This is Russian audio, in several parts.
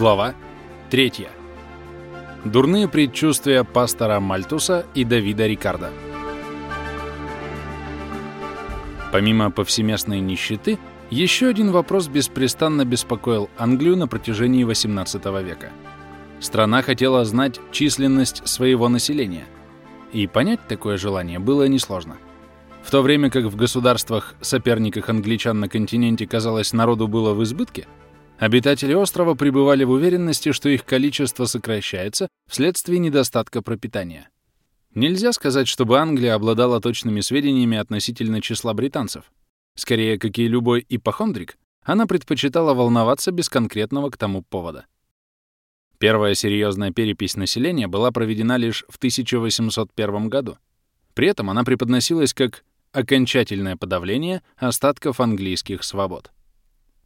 Глава 3. Дурные предчувствия пастора Мальтуса и Давида Рикарда. Помимо повсеместной нищеты, еще один вопрос беспрестанно беспокоил Англию на протяжении XVIII века. Страна хотела знать численность своего населения, и понять такое желание было несложно. В то время как в государствах, соперниках англичан на континенте, казалось, народу было в избытке, Обитатели острова пребывали в уверенности, что их количество сокращается вследствие недостатка пропитания. Нельзя сказать, чтобы Англия обладала точными сведениями относительно числа британцев. Скорее, как и любой ипохондрик, она предпочитала волноваться без конкретного к тому повода. Первая серьезная перепись населения была проведена лишь в 1801 году. При этом она преподносилась как окончательное подавление остатков английских свобод.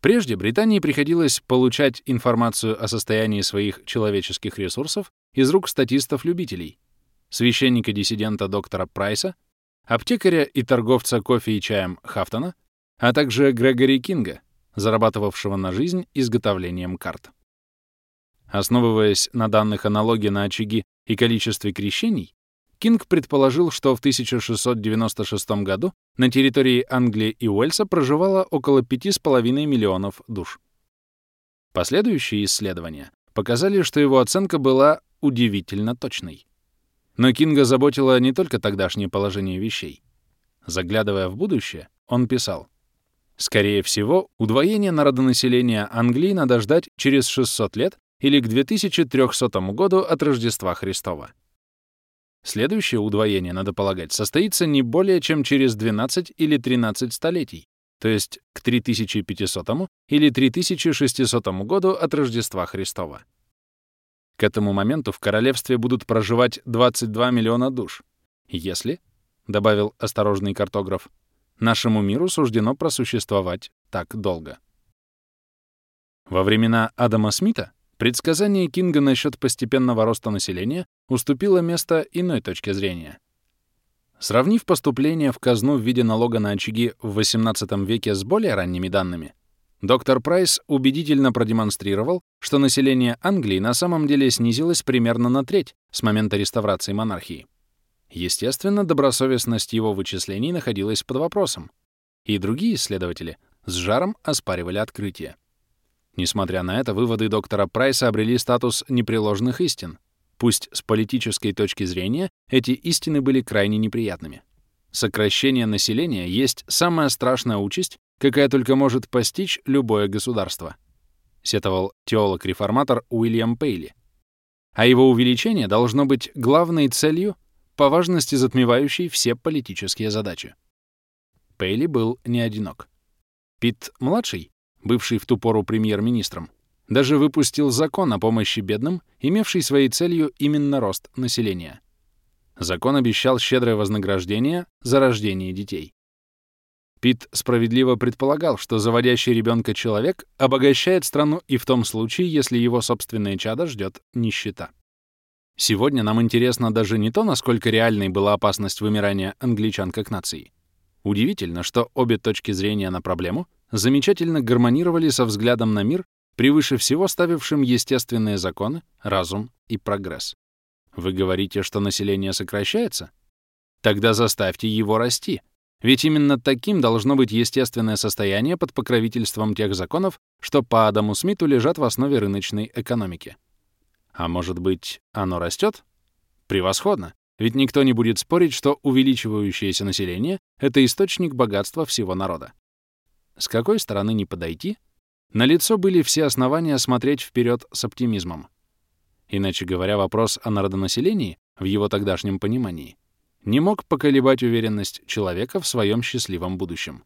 Прежде Британии приходилось получать информацию о состоянии своих человеческих ресурсов из рук статистов-любителей, священника-диссидента доктора Прайса, аптекаря и торговца кофе и чаем Хафтона, а также Грегори Кинга, зарабатывавшего на жизнь изготовлением карт. Основываясь на данных аналогии на очаги и количестве крещений, Кинг предположил, что в 1696 году на территории Англии и Уэльса проживало около 5,5 миллионов душ. Последующие исследования показали, что его оценка была удивительно точной. Но Кинга заботило не только тогдашнее положение вещей. Заглядывая в будущее, он писал, «Скорее всего, удвоение народонаселения Англии надо ждать через 600 лет или к 2300 году от Рождества Христова. Следующее удвоение, надо полагать, состоится не более чем через 12 или 13 столетий, то есть к 3500 или 3600 году от Рождества Христова. К этому моменту в королевстве будут проживать 22 миллиона душ. Если, — добавил осторожный картограф, — нашему миру суждено просуществовать так долго. Во времена Адама Смита Предсказание Кинга насчет постепенного роста населения уступило место иной точке зрения. Сравнив поступление в казну в виде налога на очаги в XVIII веке с более ранними данными, доктор Прайс убедительно продемонстрировал, что население Англии на самом деле снизилось примерно на треть с момента реставрации монархии. Естественно, добросовестность его вычислений находилась под вопросом, и другие исследователи с жаром оспаривали открытие. Несмотря на это, выводы доктора Прайса обрели статус непреложных истин. Пусть с политической точки зрения эти истины были крайне неприятными. Сокращение населения есть самая страшная участь, какая только может постичь любое государство, сетовал теолог-реформатор Уильям Пейли. А его увеличение должно быть главной целью, по важности затмевающей все политические задачи. Пейли был не одинок. Питт-младший бывший в ту пору премьер-министром, даже выпустил закон о помощи бедным, имевший своей целью именно рост населения. Закон обещал щедрое вознаграждение за рождение детей. Пит справедливо предполагал, что заводящий ребенка человек обогащает страну и в том случае, если его собственное чадо ждет нищета. Сегодня нам интересно даже не то, насколько реальной была опасность вымирания англичан как нации. Удивительно, что обе точки зрения на проблему замечательно гармонировали со взглядом на мир, превыше всего ставившим естественные законы, разум и прогресс. Вы говорите, что население сокращается? Тогда заставьте его расти. Ведь именно таким должно быть естественное состояние под покровительством тех законов, что по Адаму Смиту лежат в основе рыночной экономики. А может быть, оно растет? Превосходно. Ведь никто не будет спорить, что увеличивающееся население — это источник богатства всего народа. С какой стороны не подойти, на лицо были все основания смотреть вперед с оптимизмом. Иначе говоря, вопрос о народонаселении, в его тогдашнем понимании, не мог поколебать уверенность человека в своем счастливом будущем.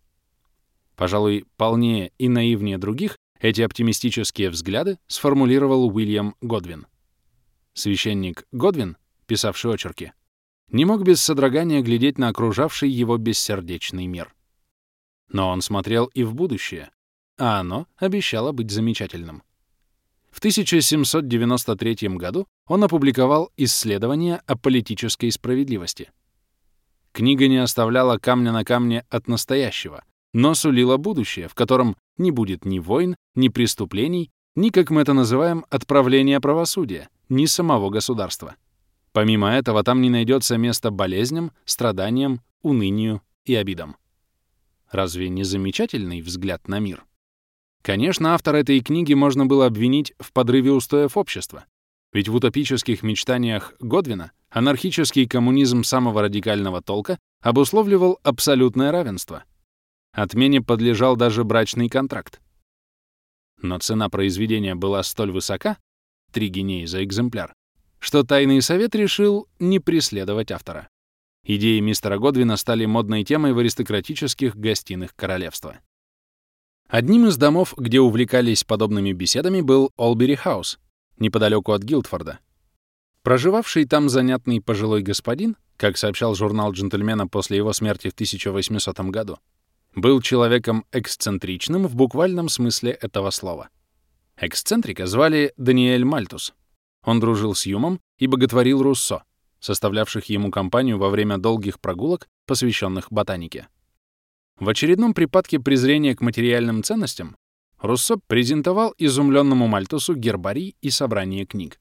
Пожалуй, полнее и наивнее других эти оптимистические взгляды сформулировал Уильям Годвин. Священник Годвин, писавший очерки, не мог без содрогания глядеть на окружавший его бессердечный мир. Но он смотрел и в будущее, а оно обещало быть замечательным. В 1793 году он опубликовал исследование о политической справедливости. Книга не оставляла камня на камне от настоящего, но сулила будущее, в котором не будет ни войн, ни преступлений, ни, как мы это называем, отправление правосудия, ни самого государства. Помимо этого, там не найдется места болезням, страданиям, унынию и обидам. Разве не замечательный взгляд на мир? Конечно, автор этой книги можно было обвинить в подрыве устоев общества, ведь в утопических мечтаниях Годвина анархический коммунизм самого радикального толка обусловливал абсолютное равенство. Отмене подлежал даже брачный контракт. Но цена произведения была столь высока, 3 гинеи за экземпляр, что Тайный совет решил не преследовать автора. Идеи мистера Годвина стали модной темой в аристократических гостиных королевства. Одним из домов, где увлекались подобными беседами, был Олбери Хаус, неподалеку от Гилдфорда. Проживавший там занятный пожилой господин, как сообщал журнал «Джентльмена» после его смерти в 1800 году, был человеком эксцентричным в буквальном смысле этого слова. Эксцентрика звали Даниэль Мальтус. Он дружил с Юмом и боготворил Руссо, составлявших ему компанию во время долгих прогулок, посвященных ботанике. В очередном припадке презрения к материальным ценностям Руссо презентовал изумленному Мальтусу гербарий и собрание книг.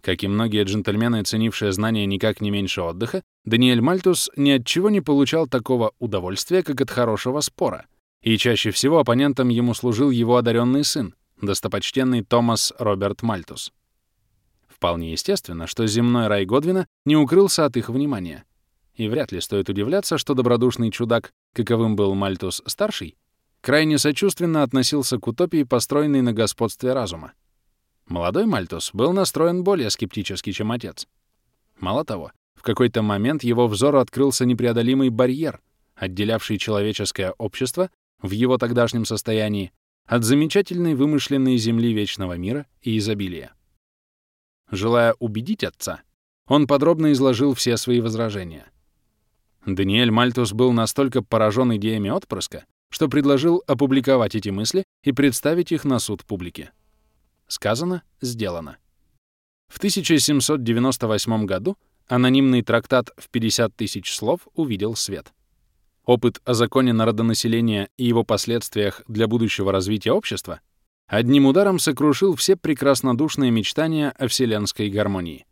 Как и многие джентльмены, ценившие знания никак не меньше отдыха, Даниэль Мальтус ни от чего не получал такого удовольствия, как от хорошего спора, и чаще всего оппонентом ему служил его одаренный сын, достопочтенный Томас Роберт Мальтус. Вполне естественно, что земной рай Годвина не укрылся от их внимания. И вряд ли стоит удивляться, что добродушный чудак, каковым был Мальтус-старший, крайне сочувственно относился к утопии, построенной на господстве разума. Молодой Мальтус был настроен более скептически, чем отец. Мало того, в какой-то момент его взору открылся непреодолимый барьер, отделявший человеческое общество в его тогдашнем состоянии от замечательной вымышленной земли вечного мира и изобилия. Желая убедить отца, он подробно изложил все свои возражения. Даниэль Мальтус был настолько поражен идеями отпрыска, что предложил опубликовать эти мысли и представить их на суд публики. Сказано, сделано. В 1798 году анонимный трактат в 50 тысяч слов увидел свет. Опыт о законе народонаселения и его последствиях для будущего развития общества одним ударом сокрушил все прекраснодушные мечтания о вселенской гармонии.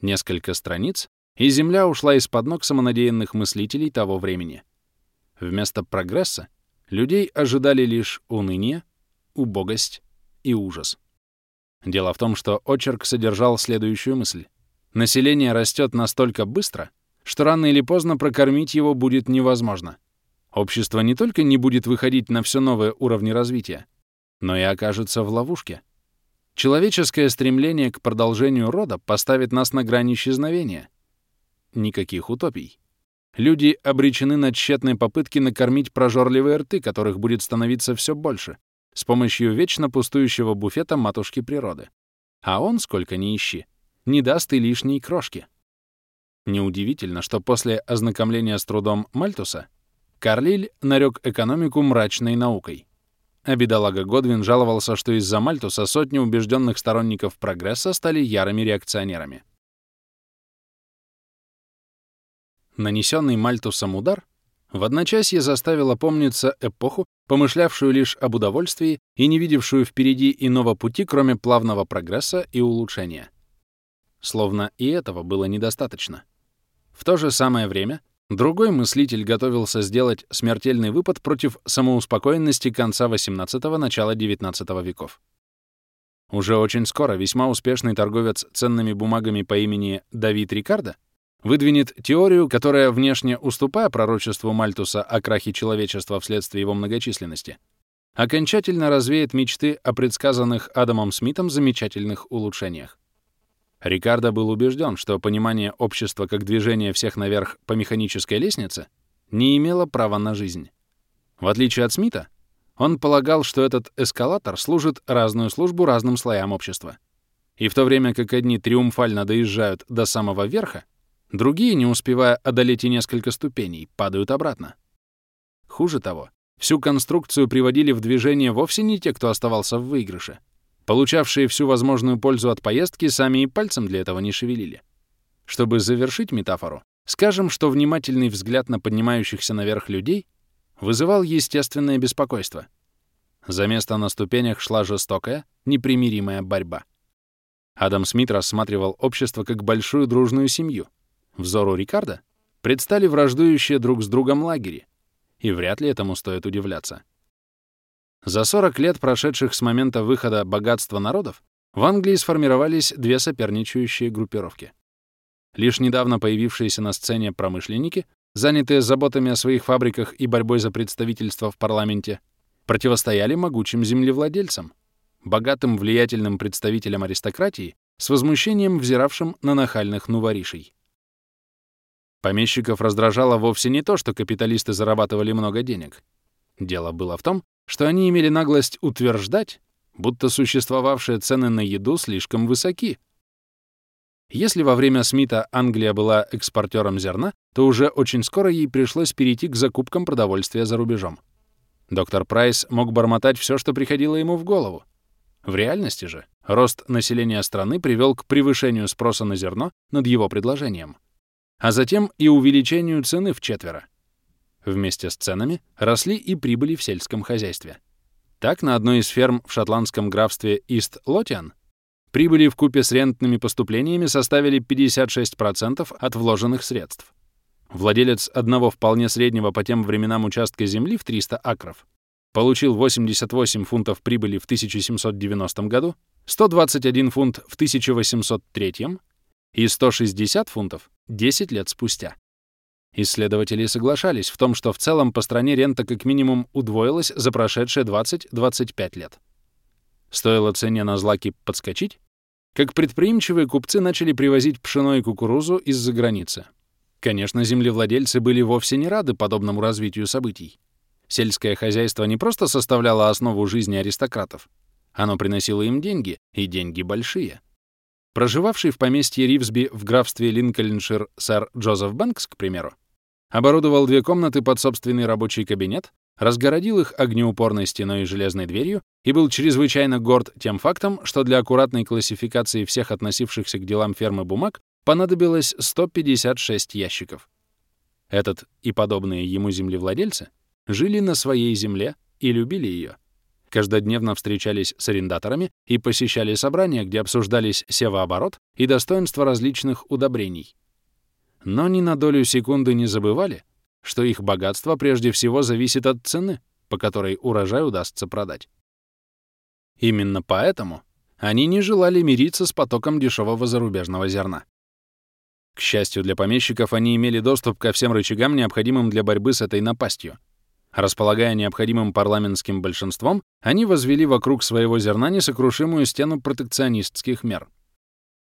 Несколько страниц, и Земля ушла из-под ног самонадеянных мыслителей того времени. Вместо прогресса людей ожидали лишь уныние, убогость и ужас. Дело в том, что очерк содержал следующую мысль. Население растет настолько быстро, что рано или поздно прокормить его будет невозможно. Общество не только не будет выходить на все новые уровни развития, но и окажется в ловушке. Человеческое стремление к продолжению рода поставит нас на грани исчезновения. Никаких утопий. Люди обречены на тщетные попытки накормить прожорливые рты, которых будет становиться все больше, с помощью вечно пустующего буфета матушки природы. А он, сколько ни ищи, не даст и лишней крошки. Неудивительно, что после ознакомления с трудом Мальтуса Карлиль нарек экономику мрачной наукой. А бедолага Годвин жаловался, что из-за Мальтуса сотни убежденных сторонников прогресса стали ярыми реакционерами. Нанесенный Мальтусом удар в одночасье заставил опомниться эпоху, помышлявшую лишь об удовольствии и не видевшую впереди иного пути, кроме плавного прогресса и улучшения. Словно и этого было недостаточно. В то же самое время Другой мыслитель готовился сделать смертельный выпад против самоуспокоенности конца XVIII – начала XIX веков. Уже очень скоро весьма успешный торговец ценными бумагами по имени Давид Рикардо выдвинет теорию, которая, внешне уступая пророчеству Мальтуса о крахе человечества вследствие его многочисленности, окончательно развеет мечты о предсказанных Адамом Смитом замечательных улучшениях. Рикардо был убежден, что понимание общества как движения всех наверх по механической лестнице не имело права на жизнь. В отличие от Смита, он полагал, что этот эскалатор служит разную службу разным слоям общества. И в то время как одни триумфально доезжают до самого верха, другие, не успевая одолеть и несколько ступеней, падают обратно. Хуже того, всю конструкцию приводили в движение вовсе не те, кто оставался в выигрыше, Получавшие всю возможную пользу от поездки сами и пальцем для этого не шевелили. Чтобы завершить метафору, скажем, что внимательный взгляд на поднимающихся наверх людей вызывал естественное беспокойство. За место на ступенях шла жестокая, непримиримая борьба. Адам Смит рассматривал общество как большую дружную семью. Взору Рикардо предстали враждующие друг с другом лагери, и вряд ли этому стоит удивляться. За 40 лет, прошедших с момента выхода богатства народов, в Англии сформировались две соперничающие группировки. Лишь недавно появившиеся на сцене промышленники, занятые заботами о своих фабриках и борьбой за представительство в парламенте, противостояли могучим землевладельцам, богатым влиятельным представителям аристократии с возмущением взиравшим на нахальных нуворишей. Помещиков раздражало вовсе не то, что капиталисты зарабатывали много денег. Дело было в том, что они имели наглость утверждать, будто существовавшие цены на еду слишком высоки. Если во время Смита Англия была экспортером зерна, то уже очень скоро ей пришлось перейти к закупкам продовольствия за рубежом. Доктор Прайс мог бормотать все, что приходило ему в голову. В реальности же рост населения страны привел к превышению спроса на зерно над его предложением, а затем и увеличению цены в четверо. Вместе с ценами росли и прибыли в сельском хозяйстве. Так, на одной из ферм в шотландском графстве Ист-Лотиан прибыли в купе с рентными поступлениями составили 56% от вложенных средств. Владелец одного вполне среднего по тем временам участка земли в 300 акров получил 88 фунтов прибыли в 1790 году, 121 фунт в 1803 и 160 фунтов 10 лет спустя. Исследователи соглашались в том, что в целом по стране рента как минимум удвоилась за прошедшие 20-25 лет. Стоило цене на злаки подскочить, как предприимчивые купцы начали привозить пшено и кукурузу из-за границы. Конечно, землевладельцы были вовсе не рады подобному развитию событий. Сельское хозяйство не просто составляло основу жизни аристократов. Оно приносило им деньги, и деньги большие. Проживавший в поместье Ривсби в графстве Линкольншир сэр Джозеф Бэнкс, к примеру, оборудовал две комнаты под собственный рабочий кабинет, разгородил их огнеупорной стеной и железной дверью и был чрезвычайно горд тем фактом, что для аккуратной классификации всех относившихся к делам фермы бумаг понадобилось 156 ящиков. Этот и подобные ему землевладельцы жили на своей земле и любили ее. Каждодневно встречались с арендаторами и посещали собрания, где обсуждались севооборот и достоинства различных удобрений. Но ни на долю секунды не забывали, что их богатство прежде всего зависит от цены, по которой урожай удастся продать. Именно поэтому они не желали мириться с потоком дешевого зарубежного зерна. К счастью для помещиков, они имели доступ ко всем рычагам, необходимым для борьбы с этой напастью. Располагая необходимым парламентским большинством, они возвели вокруг своего зерна несокрушимую стену протекционистских мер.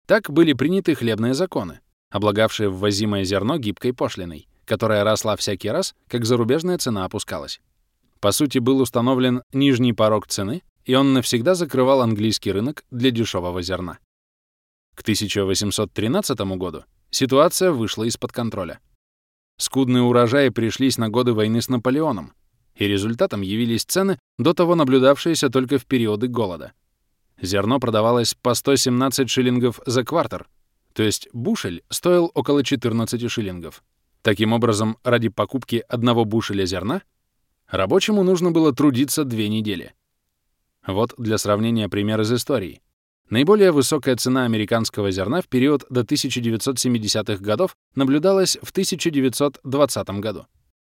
Так были приняты хлебные законы, облагавшие ввозимое зерно гибкой пошлиной, которая росла всякий раз, как зарубежная цена опускалась. По сути, был установлен нижний порог цены, и он навсегда закрывал английский рынок для дешевого зерна. К 1813 году ситуация вышла из-под контроля. Скудные урожаи пришлись на годы войны с Наполеоном, и результатом явились цены, до того наблюдавшиеся только в периоды голода. Зерно продавалось по 117 шиллингов за квартер, то есть бушель стоил около 14 шиллингов. Таким образом, ради покупки одного бушеля зерна рабочему нужно было трудиться две недели. Вот для сравнения пример из истории. Наиболее высокая цена американского зерна в период до 1970-х годов наблюдалась в 1920 году,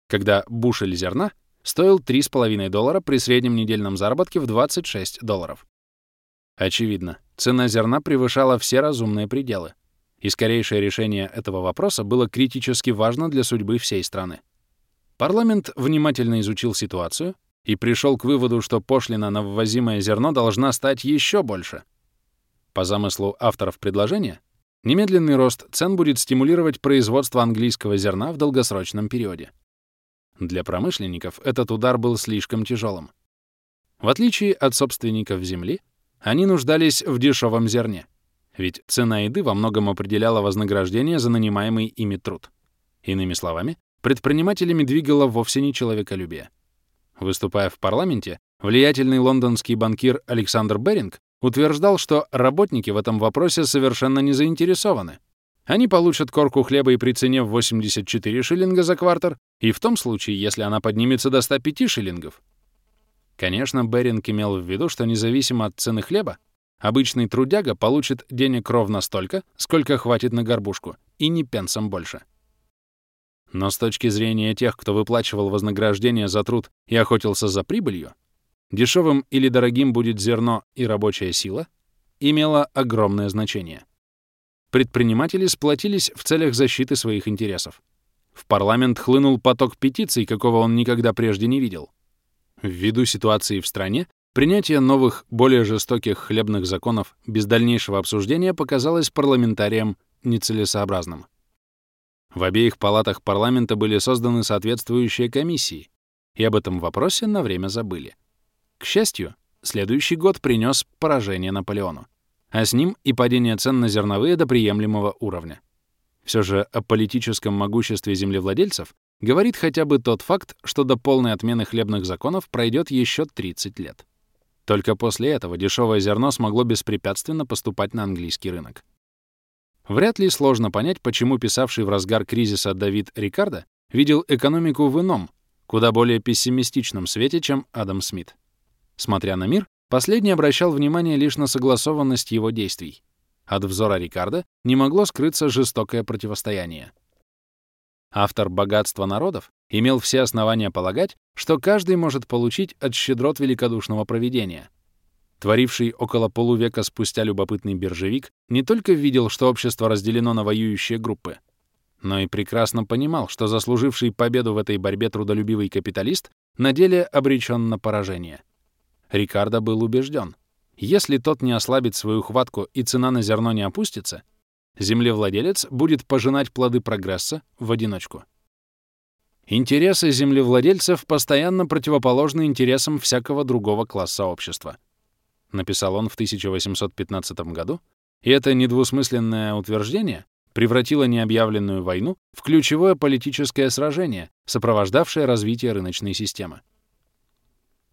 когда бушель зерна стоил 3,5 доллара при среднем недельном заработке в 26 долларов. Очевидно, цена зерна превышала все разумные пределы, и скорейшее решение этого вопроса было критически важно для судьбы всей страны. Парламент внимательно изучил ситуацию и пришел к выводу, что пошлина на ввозимое зерно должна стать еще больше — по замыслу авторов предложения, немедленный рост цен будет стимулировать производство английского зерна в долгосрочном периоде. Для промышленников этот удар был слишком тяжелым. В отличие от собственников земли, они нуждались в дешевом зерне, ведь цена еды во многом определяла вознаграждение за нанимаемый ими труд. Иными словами, предпринимателями двигало вовсе не человеколюбие. Выступая в парламенте, влиятельный лондонский банкир Александр Беринг утверждал, что работники в этом вопросе совершенно не заинтересованы. Они получат корку хлеба и при цене в 84 шиллинга за квартер, и в том случае, если она поднимется до 105 шиллингов. Конечно, Беринг имел в виду, что независимо от цены хлеба, обычный трудяга получит денег ровно столько, сколько хватит на горбушку, и ни пенсом больше. Но с точки зрения тех, кто выплачивал вознаграждение за труд и охотился за прибылью, дешевым или дорогим будет зерно и рабочая сила, имело огромное значение. Предприниматели сплотились в целях защиты своих интересов. В парламент хлынул поток петиций, какого он никогда прежде не видел. Ввиду ситуации в стране, принятие новых, более жестоких хлебных законов без дальнейшего обсуждения показалось парламентариям нецелесообразным. В обеих палатах парламента были созданы соответствующие комиссии, и об этом вопросе на время забыли. К счастью, следующий год принес поражение Наполеону, а с ним и падение цен на зерновые до приемлемого уровня. Все же о политическом могуществе землевладельцев говорит хотя бы тот факт, что до полной отмены хлебных законов пройдет еще 30 лет. Только после этого дешевое зерно смогло беспрепятственно поступать на английский рынок. Вряд ли сложно понять, почему писавший в разгар кризиса Давид Рикардо видел экономику в ином, куда более пессимистичном свете, чем Адам Смит. Смотря на мир, последний обращал внимание лишь на согласованность его действий. От взора Рикардо не могло скрыться жестокое противостояние. Автор «Богатства народов» имел все основания полагать, что каждый может получить от щедрот великодушного провидения — Творивший около полувека спустя любопытный биржевик не только видел, что общество разделено на воюющие группы, но и прекрасно понимал, что заслуживший победу в этой борьбе трудолюбивый капиталист на деле обречен на поражение. Рикардо был убежден, если тот не ослабит свою хватку и цена на зерно не опустится, землевладелец будет пожинать плоды прогресса в одиночку. Интересы землевладельцев постоянно противоположны интересам всякого другого класса общества — написал он в 1815 году, и это недвусмысленное утверждение превратило необъявленную войну в ключевое политическое сражение, сопровождавшее развитие рыночной системы.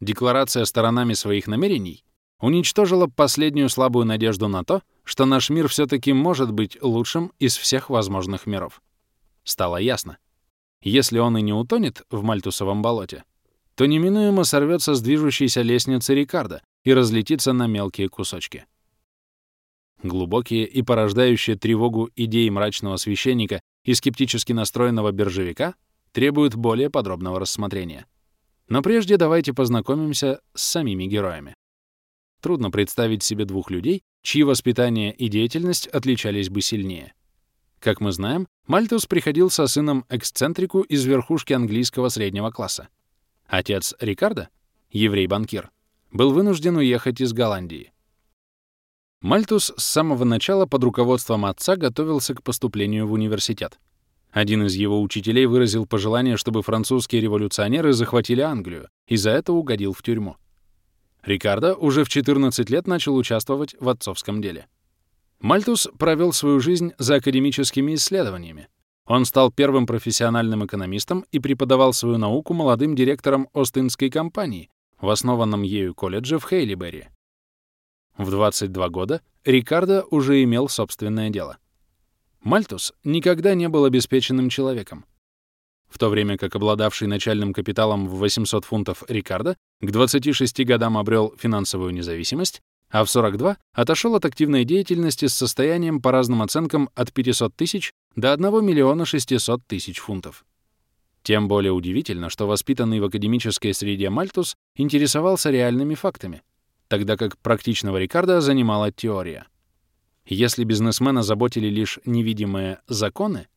Декларация сторонами своих намерений уничтожила последнюю слабую надежду на то, что наш мир все-таки может быть лучшим из всех возможных миров. Стало ясно. Если он и не утонет в Мальтусовом болоте, то неминуемо сорвется с движущейся лестницы Рикардо, и разлетится на мелкие кусочки. Глубокие и порождающие тревогу идеи мрачного священника и скептически настроенного биржевика требуют более подробного рассмотрения. Но прежде давайте познакомимся с самими героями. Трудно представить себе двух людей, чьи воспитание и деятельность отличались бы сильнее. Как мы знаем, Мальтус приходился сыном эксцентрику из верхушки английского среднего класса. Отец Рикардо, еврей-банкир, был вынужден уехать из Голландии. Мальтус с самого начала под руководством отца готовился к поступлению в университет. Один из его учителей выразил пожелание, чтобы французские революционеры захватили Англию, и за это угодил в тюрьму. Рикардо уже в 14 лет начал участвовать в отцовском деле. Мальтус провел свою жизнь за академическими исследованиями. Он стал первым профессиональным экономистом и преподавал свою науку молодым директорам Остинской компании, в основанном ею колледже в Хейлиберри. В 22 года Рикардо уже имел собственное дело. Мальтус никогда не был обеспеченным человеком. В то время как обладавший начальным капиталом в 800 фунтов Рикардо к 26 годам обрел финансовую независимость, а в 42 отошел от активной деятельности с состоянием по разным оценкам от 500 тысяч до 1 миллиона 600 тысяч фунтов. Тем более удивительно, что воспитанный в академической среде Мальтус интересовался реальными фактами, тогда как практичного Рикардо занимала теория. Если бизнесмена заботили лишь невидимые законы,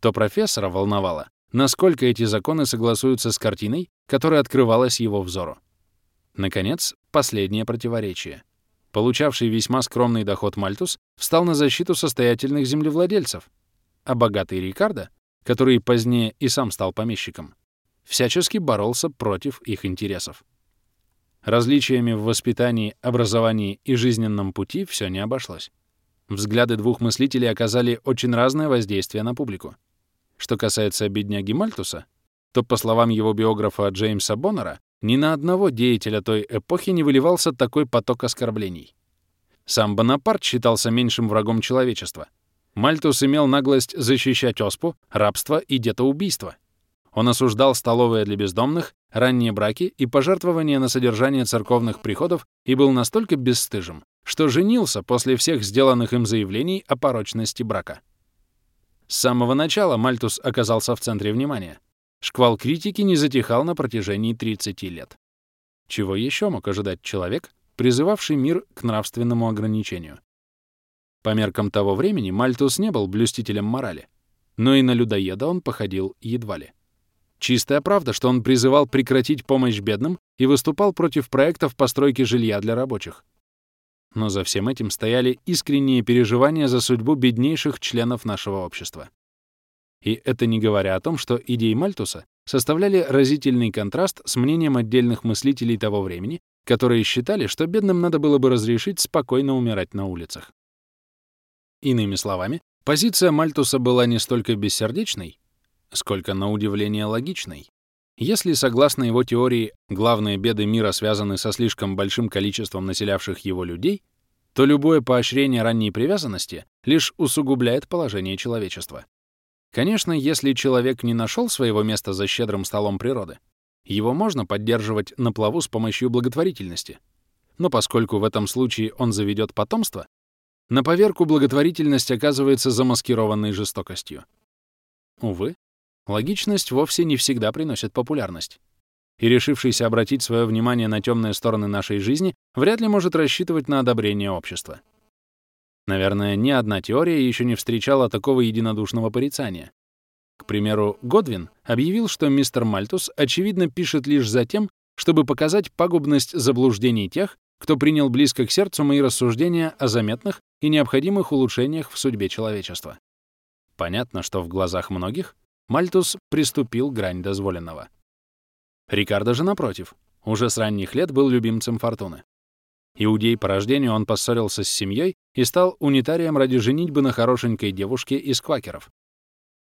то профессора волновало, насколько эти законы согласуются с картиной, которая открывалась его взору. Наконец, последнее противоречие. Получавший весьма скромный доход Мальтус встал на защиту состоятельных землевладельцев, а богатый Рикардо который позднее и сам стал помещиком, всячески боролся против их интересов. Различиями в воспитании, образовании и жизненном пути все не обошлось. Взгляды двух мыслителей оказали очень разное воздействие на публику. Что касается бедняги Мальтуса, то, по словам его биографа Джеймса Боннера, ни на одного деятеля той эпохи не выливался такой поток оскорблений. Сам Бонапарт считался меньшим врагом человечества — Мальтус имел наглость защищать оспу, рабство и детоубийство. Он осуждал столовые для бездомных, ранние браки и пожертвования на содержание церковных приходов и был настолько бесстыжим, что женился после всех сделанных им заявлений о порочности брака. С самого начала Мальтус оказался в центре внимания. Шквал критики не затихал на протяжении 30 лет. Чего еще мог ожидать человек, призывавший мир к нравственному ограничению? По меркам того времени Мальтус не был блюстителем морали, но и на людоеда он походил едва ли. Чистая правда, что он призывал прекратить помощь бедным и выступал против проектов постройки жилья для рабочих. Но за всем этим стояли искренние переживания за судьбу беднейших членов нашего общества. И это не говоря о том, что идеи Мальтуса составляли разительный контраст с мнением отдельных мыслителей того времени, которые считали, что бедным надо было бы разрешить спокойно умирать на улицах. Иными словами, позиция Мальтуса была не столько бессердечной, сколько, на удивление, логичной. Если, согласно его теории, главные беды мира связаны со слишком большим количеством населявших его людей, то любое поощрение ранней привязанности лишь усугубляет положение человечества. Конечно, если человек не нашел своего места за щедрым столом природы, его можно поддерживать на плаву с помощью благотворительности. Но поскольку в этом случае он заведет потомство, на поверку благотворительность оказывается замаскированной жестокостью. Увы, логичность вовсе не всегда приносит популярность. И решившийся обратить свое внимание на темные стороны нашей жизни вряд ли может рассчитывать на одобрение общества. Наверное, ни одна теория еще не встречала такого единодушного порицания. К примеру, Годвин объявил, что мистер Мальтус очевидно пишет лишь за тем, чтобы показать пагубность заблуждений тех, кто принял близко к сердцу мои рассуждения о заметных и необходимых улучшениях в судьбе человечества. Понятно, что в глазах многих Мальтус приступил грань дозволенного. Рикардо же, напротив, уже с ранних лет был любимцем Фортуны. Иудей по рождению он поссорился с семьей и стал унитарием ради женитьбы на хорошенькой девушке из квакеров.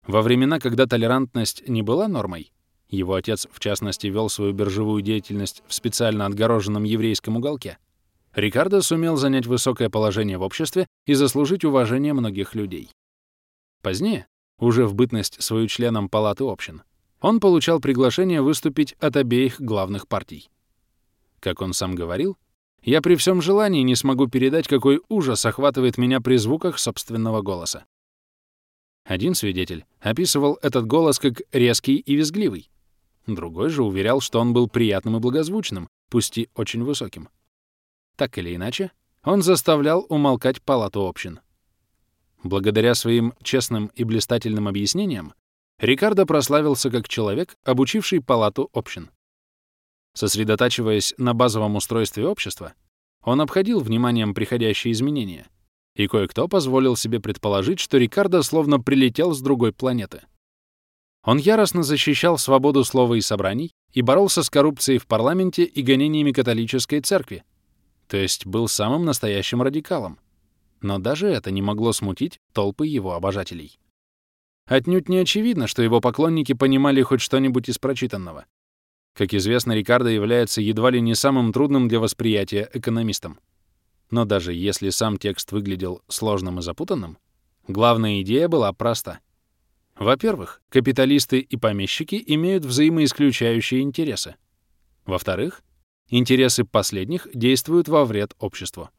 Во времена, когда толерантность не была нормой, его отец, в частности, вел свою биржевую деятельность в специально отгороженном еврейском уголке, Рикардо сумел занять высокое положение в обществе и заслужить уважение многих людей. Позднее, уже в бытность свою членом Палаты общин, он получал приглашение выступить от обеих главных партий. Как он сам говорил, «Я при всем желании не смогу передать, какой ужас охватывает меня при звуках собственного голоса». Один свидетель описывал этот голос как резкий и визгливый. Другой же уверял, что он был приятным и благозвучным, пусть и очень высоким. Так или иначе, он заставлял умолкать палату общин. Благодаря своим честным и блистательным объяснениям, Рикардо прославился как человек, обучивший палату общин. Сосредотачиваясь на базовом устройстве общества, он обходил вниманием приходящие изменения, и кое-кто позволил себе предположить, что Рикардо словно прилетел с другой планеты. Он яростно защищал свободу слова и собраний и боролся с коррупцией в парламенте и гонениями католической церкви, то есть был самым настоящим радикалом, но даже это не могло смутить толпы его обожателей. Отнюдь не очевидно, что его поклонники понимали хоть что-нибудь из прочитанного. Как известно, Рикардо является едва ли не самым трудным для восприятия экономистом. Но даже если сам текст выглядел сложным и запутанным, главная идея была проста. Во-первых, капиталисты и помещики имеют взаимоисключающие интересы. Во-вторых, интересы последних действуют во вред обществу.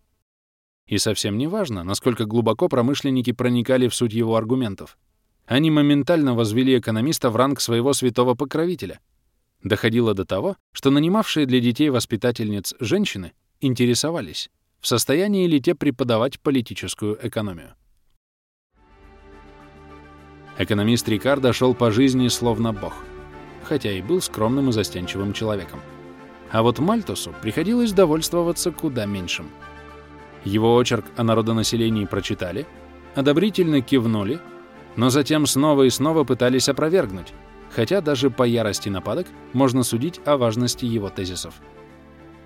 И совсем не важно, насколько глубоко промышленники проникали в суть его аргументов. Они моментально возвели экономиста в ранг своего святого покровителя. Доходило до того, что нанимавшие для детей воспитательниц женщины интересовались, в состоянии ли те преподавать политическую экономию. Экономист Рикардо шел по жизни словно бог, хотя и был скромным и застенчивым человеком. А вот Мальтусу приходилось довольствоваться куда меньшим — его очерк о народонаселении прочитали, одобрительно кивнули, но затем снова и снова пытались опровергнуть, хотя даже по ярости нападок можно судить о важности его тезисов.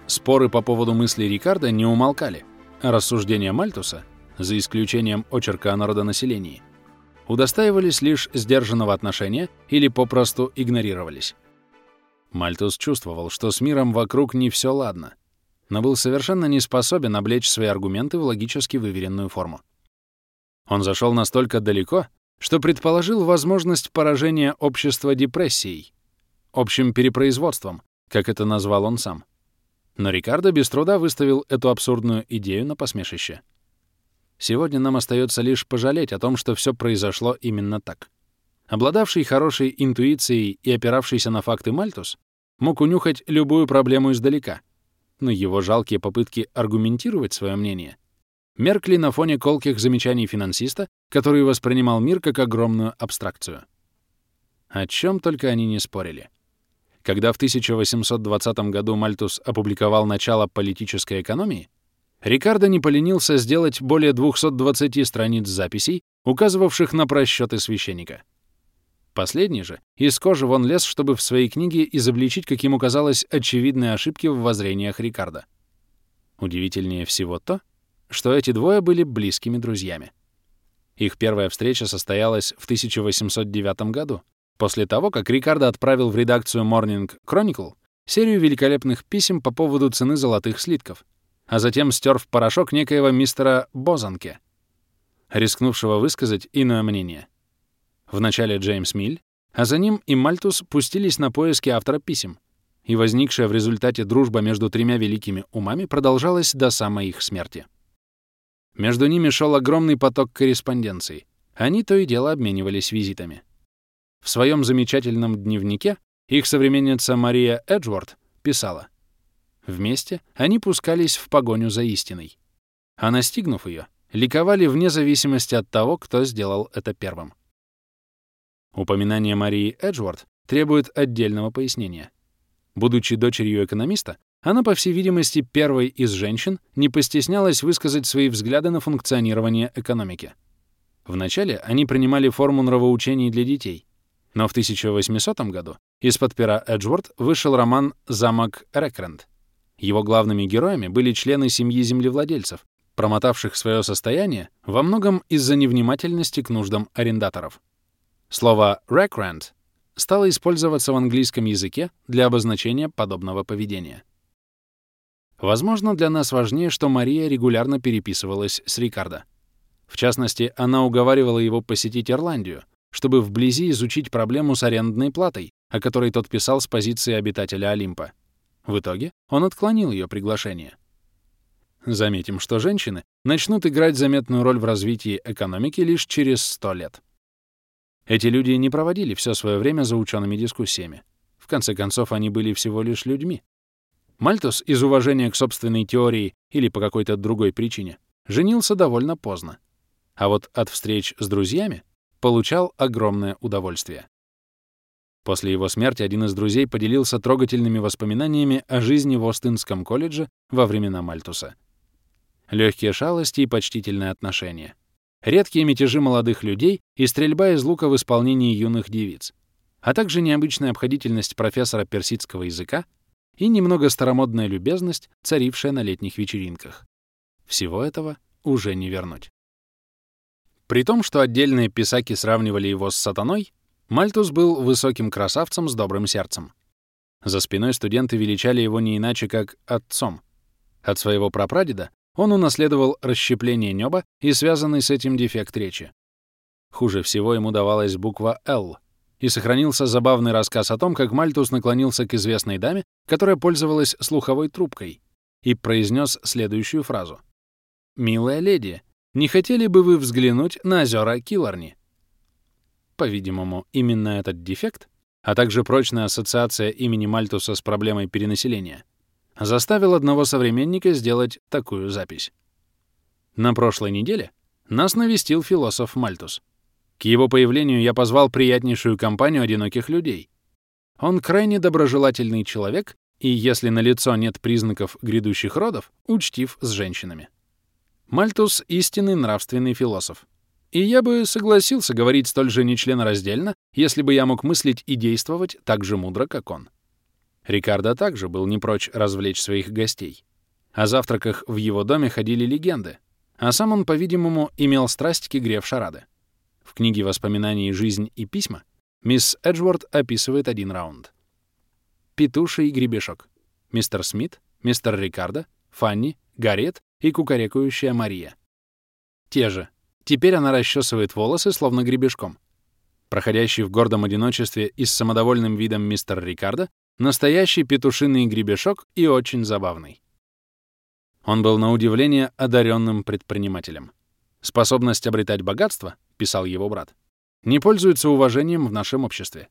Споры по поводу мыслей Рикардо не умолкали, а рассуждения Мальтуса, за исключением очерка о народонаселении, удостаивались лишь сдержанного отношения или попросту игнорировались. Мальтус чувствовал, что с миром вокруг не все ладно — но был совершенно не способен облечь свои аргументы в логически выверенную форму. Он зашел настолько далеко, что предположил возможность поражения общества депрессией, общим перепроизводством, как это назвал он сам. Но Рикардо без труда выставил эту абсурдную идею на посмешище. Сегодня нам остается лишь пожалеть о том, что все произошло именно так. Обладавший хорошей интуицией и опиравшийся на факты Мальтус мог унюхать любую проблему издалека, но его жалкие попытки аргументировать свое мнение меркли на фоне колких замечаний финансиста, который воспринимал мир как огромную абстракцию. О чем только они не спорили. Когда в 1820 году Мальтус опубликовал «Начало политической экономии», Рикардо не поленился сделать более 220 страниц записей, указывавших на просчеты священника. Последний же из кожи вон лез, чтобы в своей книге изобличить, как ему казалось, очевидные ошибки в воззрениях Рикардо. Удивительнее всего то, что эти двое были близкими друзьями. Их первая встреча состоялась в 1809 году, после того, как Рикардо отправил в редакцию Morning Chronicle серию великолепных писем по поводу цены золотых слитков, а затем стер в порошок некоего мистера Бозанке, рискнувшего высказать иное мнение. Вначале Джеймс Миль, а за ним и Мальтус пустились на поиски автора писем, и возникшая в результате дружба между тремя великими умами продолжалась до самой их смерти. Между ними шел огромный поток корреспонденций. Они то и дело обменивались визитами. В своем замечательном дневнике их современница Мария Эджворд писала «Вместе они пускались в погоню за истиной. А настигнув ее, ликовали вне зависимости от того, кто сделал это первым». Упоминание Марии Эджворд требует отдельного пояснения. Будучи дочерью экономиста, она, по всей видимости, первой из женщин не постеснялась высказать свои взгляды на функционирование экономики. Вначале они принимали форму нравоучений для детей, но в 1800 году из-под пера Эджворд вышел роман «Замок Рекренд». Его главными героями были члены семьи землевладельцев, промотавших свое состояние во многом из-за невнимательности к нуждам арендаторов. Слово «recrant» стало использоваться в английском языке для обозначения подобного поведения. Возможно, для нас важнее, что Мария регулярно переписывалась с Рикардо. В частности, она уговаривала его посетить Ирландию, чтобы вблизи изучить проблему с арендной платой, о которой тот писал с позиции обитателя Олимпа. В итоге он отклонил ее приглашение. Заметим, что женщины начнут играть заметную роль в развитии экономики лишь через 100 лет. Эти люди не проводили все свое время за учеными дискуссиями. В конце концов, они были всего лишь людьми, Мальтус из уважения к собственной теории или по какой-то другой причине женился довольно поздно. А вот от встреч с друзьями получал огромное удовольствие. После его смерти один из друзей поделился трогательными воспоминаниями о жизни в Остинском колледже во времена Мальтуса. Легкие шалости и почтительное отношение. Редкие мятежи молодых людей и стрельба из лука в исполнении юных девиц, а также необычная обходительность профессора персидского языка и немного старомодная любезность, царившая на летних вечеринках. Всего этого уже не вернуть. При том, что отдельные писаки сравнивали его с сатаной, Мальтус был высоким красавцем с добрым сердцем. За спиной студенты величали его не иначе, как «отцом». От своего прапрадеда он унаследовал расщепление неба и связанный с этим дефект речи. Хуже всего ему давалась буква «Л», и сохранился забавный рассказ о том, как Мальтус наклонился к известной даме, которая пользовалась слуховой трубкой, и произнес следующую фразу. «Милая леди, не хотели бы вы взглянуть на озера Килларни?» По-видимому, именно этот дефект, а также прочная ассоциация имени Мальтуса с проблемой перенаселения, заставил одного современника сделать такую запись. На прошлой неделе нас навестил философ Мальтус. К его появлению я позвал приятнейшую компанию одиноких людей. Он крайне доброжелательный человек и, если на лицо нет признаков грядущих родов, учтив с женщинами. Мальтус — истинный нравственный философ. И я бы согласился говорить столь же нечленораздельно, если бы я мог мыслить и действовать так же мудро, как он. Рикардо также был не прочь развлечь своих гостей. О завтраках в его доме ходили легенды, а сам он, по-видимому, имел страсть к игре в шарады. В книге воспоминаний «Жизнь и письма» мисс Эджворд описывает один раунд. Петуша и гребешок. Мистер Смит, мистер Рикардо, Фанни, Гарет и кукарекающая Мария. Те же. теперь она расчесывает волосы, словно гребешком. Проходящий в гордом одиночестве и с самодовольным видом мистер Рикардо — настоящий петушиный гребешок и очень забавный. Он был на удивление одаренным предпринимателем. «Способность обретать богатство», — писал его брат, — «не пользуется уважением в нашем обществе.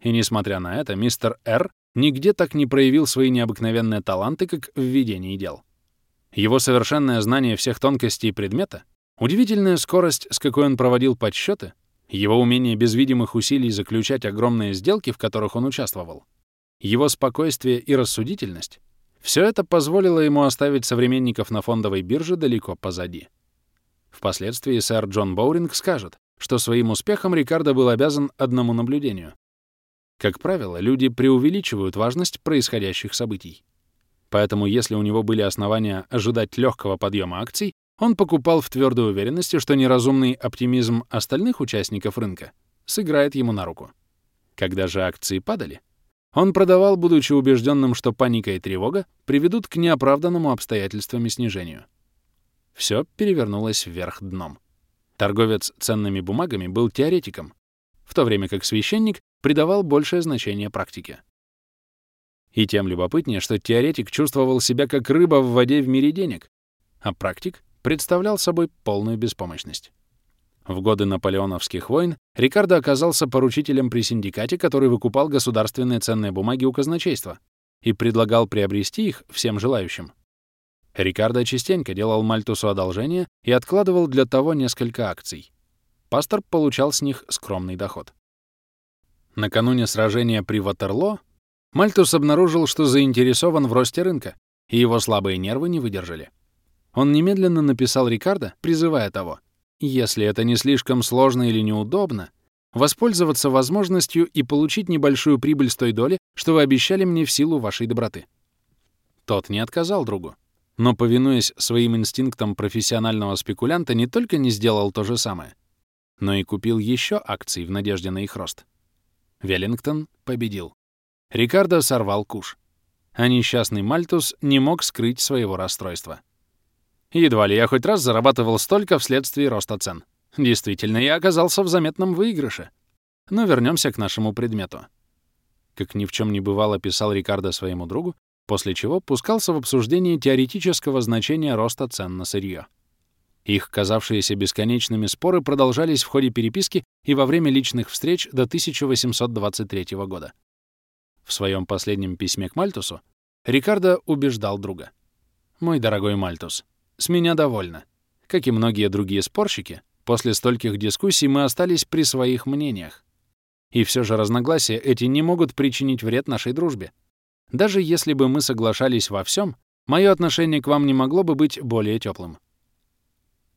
И несмотря на это, мистер Р. нигде так не проявил свои необыкновенные таланты, как в ведении дел. Его совершенное знание всех тонкостей предмета, удивительная скорость, с какой он проводил подсчеты, его умение без видимых усилий заключать огромные сделки, в которых он участвовал, его спокойствие и рассудительность — все это позволило ему оставить современников на фондовой бирже далеко позади. Впоследствии сэр Джон Боуринг скажет, что своим успехом Рикардо был обязан одному наблюдению. Как правило, люди преувеличивают важность происходящих событий. Поэтому если у него были основания ожидать легкого подъема акций, он покупал в твердой уверенности, что неразумный оптимизм остальных участников рынка сыграет ему на руку. Когда же акции падали, он продавал, будучи убежденным, что паника и тревога приведут к неоправданному обстоятельствами снижению. Все перевернулось вверх дном. Торговец ценными бумагами был теоретиком, в то время как священник придавал большее значение практике. И тем любопытнее, что теоретик чувствовал себя как рыба в воде в мире денег, а практик представлял собой полную беспомощность. В годы наполеоновских войн Рикардо оказался поручителем при синдикате, который выкупал государственные ценные бумаги у казначейства и предлагал приобрести их всем желающим. Рикардо частенько делал Мальтусу одолжение и откладывал для того несколько акций. Пастор получал с них скромный доход. Накануне сражения при Ватерлоо Мальтус обнаружил, что заинтересован в росте рынка, и его слабые нервы не выдержали. Он немедленно написал Рикардо, призывая того, если это не слишком сложно или неудобно, воспользоваться возможностью и получить небольшую прибыль с той доли, что вы обещали мне в силу вашей доброты. Тот не отказал другу, но, повинуясь своим инстинктам профессионального спекулянта, не только не сделал то же самое, но и купил еще акции в надежде на их рост. Веллингтон победил. Рикардо сорвал куш. А несчастный Мальтус не мог скрыть своего расстройства. Едва ли я хоть раз зарабатывал столько вследствие роста цен. Действительно, я оказался в заметном выигрыше. Но вернемся к нашему предмету. Как ни в чем не бывало, писал Рикардо своему другу, после чего пускался в обсуждение теоретического значения роста цен на сырье. Их казавшиеся бесконечными споры продолжались в ходе переписки и во время личных встреч до 1823 года. В своем последнем письме к Мальтусу Рикардо убеждал друга. «Мой дорогой Мальтус, с меня довольно. Как и многие другие спорщики, после стольких дискуссий мы остались при своих мнениях. И все же разногласия эти не могут причинить вред нашей дружбе. Даже если бы мы соглашались во всем, мое отношение к вам не могло бы быть более теплым.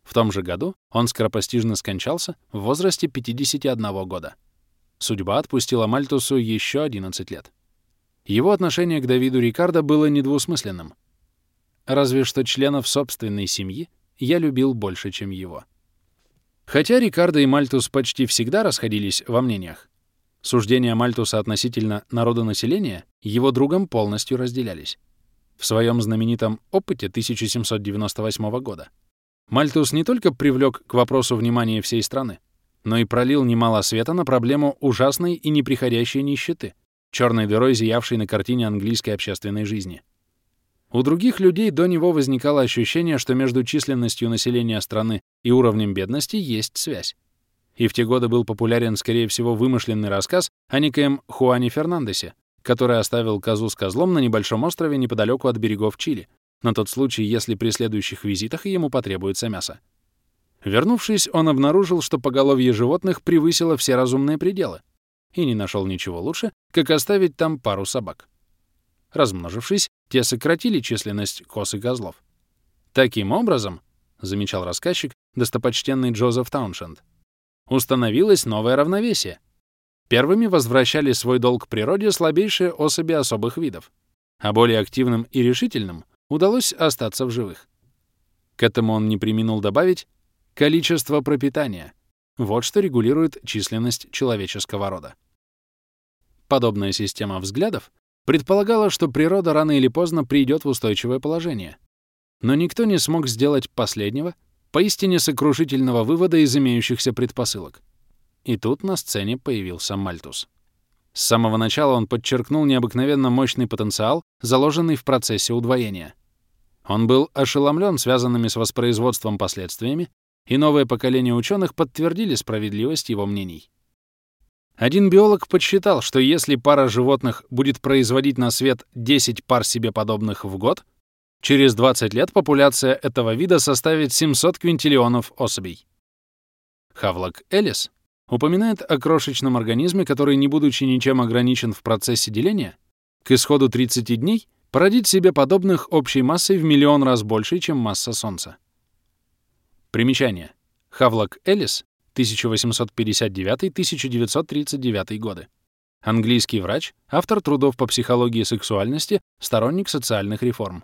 В том же году он скоропостижно скончался в возрасте 51 года. Судьба отпустила Мальтусу еще 11 лет. Его отношение к Давиду Рикардо было недвусмысленным. Разве что членов собственной семьи я любил больше, чем его. Хотя Рикардо и Мальтус почти всегда расходились во мнениях, суждения Мальтуса относительно народонаселения его другом полностью разделялись. В своем знаменитом опыте 1798 года Мальтус не только привлек к вопросу внимание всей страны, но и пролил немало света на проблему ужасной и неприходящей нищеты, черной дырой, зиявшей на картине английской общественной жизни. У других людей до него возникало ощущение, что между численностью населения страны и уровнем бедности есть связь. И в те годы был популярен, скорее всего, вымышленный рассказ о некоем Хуане Фернандесе, который оставил козу с козлом на небольшом острове неподалеку от берегов Чили, на тот случай, если при следующих визитах ему потребуется мясо. Вернувшись, он обнаружил, что поголовье животных превысило все разумные пределы, и не нашел ничего лучше, как оставить там пару собак. Размножившись, те сократили численность коз и козлов. Таким образом, замечал рассказчик, достопочтенный Джозеф Тауншенд, установилось новое равновесие. Первыми возвращали свой долг природе слабейшие особи особых видов, а более активным и решительным удалось остаться в живых. К этому он не приминул добавить количество пропитания. Вот что регулирует численность человеческого рода. Подобная система взглядов предполагала, что природа рано или поздно придет в устойчивое положение. Но никто не смог сделать последнего поистине сокрушительного вывода из имеющихся предпосылок. И тут на сцене появился Мальтус. С самого начала он подчеркнул необыкновенно мощный потенциал, заложенный в процессе удвоения. Он был ошеломлен связанными с воспроизводством последствиями, и новое поколение ученых подтвердили справедливость его мнений. Один биолог подсчитал, что если пара животных будет производить на свет 10 пар себе подобных в год, через 20 лет популяция этого вида составит 700 квинтиллионов особей. Хавлок Эллис упоминает о крошечном организме, который, не будучи ничем ограничен в процессе деления, к исходу 30 дней породит себе подобных общей массой в миллион раз больше, чем масса Солнца. Примечание. Хавлок Эллис, 1859-1939 годы. Английский врач, автор трудов по психологии сексуальности, сторонник социальных реформ.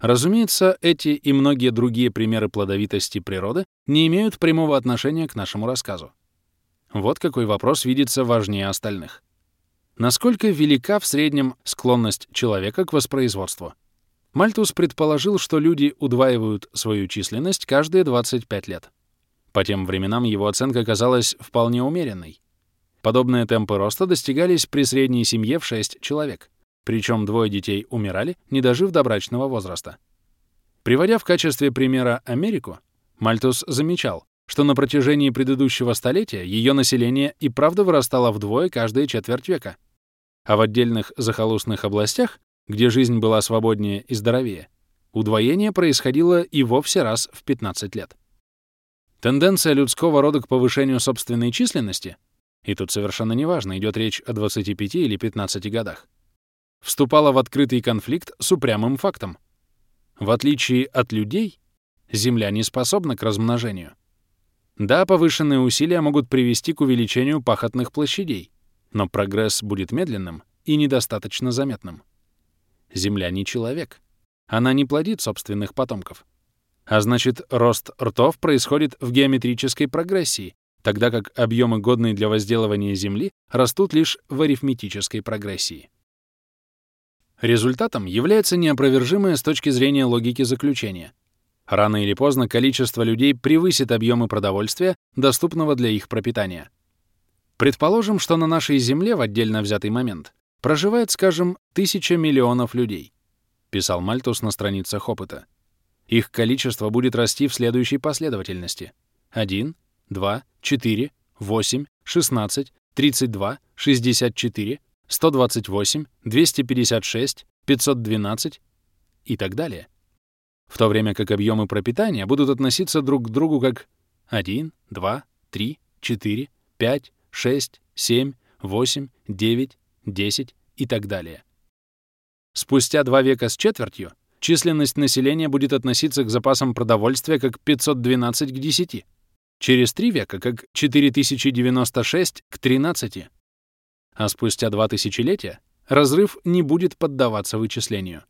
Разумеется, эти и многие другие примеры плодовитости природы не имеют прямого отношения к нашему рассказу. Вот какой вопрос видится важнее остальных. Насколько велика в среднем склонность человека к воспроизводству? Мальтус предположил, что люди удваивают свою численность каждые 25 лет. По тем временам его оценка казалась вполне умеренной. Подобные темпы роста достигались при средней семье в 6 человек, причем двое детей умирали, не дожив до брачного возраста. Приводя в качестве примера Америку, Мальтус замечал, что на протяжении предыдущего столетия ее население и правда вырастало вдвое каждые четверть века, а в отдельных захолустных областях, где жизнь была свободнее и здоровее, удвоение происходило и вовсе раз в 15 лет. Тенденция людского рода к повышению собственной численности, и тут совершенно неважно, идет речь о 25 или 15 годах, вступала в открытый конфликт с упрямым фактом. В отличие от людей, Земля не способна к размножению. Да, повышенные усилия могут привести к увеличению пахотных площадей, но прогресс будет медленным и недостаточно заметным. Земля не человек. Она не плодит собственных потомков. А значит, рост ртов происходит в геометрической прогрессии, тогда как объемы, годные для возделывания Земли, растут лишь в арифметической прогрессии. Результатом является неопровержимое с точки зрения логики заключение. Рано или поздно количество людей превысит объемы продовольствия, доступного для их пропитания. Предположим, что на нашей Земле в отдельно взятый момент проживает, скажем, тысяча миллионов людей, писал Мальтус на страницах опыта. Их количество будет расти в следующей последовательности. 1, 2, 4, 8, 16, 32, 64, 128, 256, 512 и так далее. В то время как объемы пропитания будут относиться друг к другу как 1, 2, 3, 4, 5, 6, 7, 8, 9, 10 и так далее. Спустя два века с четвертью численность населения будет относиться к запасам продовольствия как 512 к 10, через три века как 4096 к 13, а спустя два тысячелетия разрыв не будет поддаваться вычислению.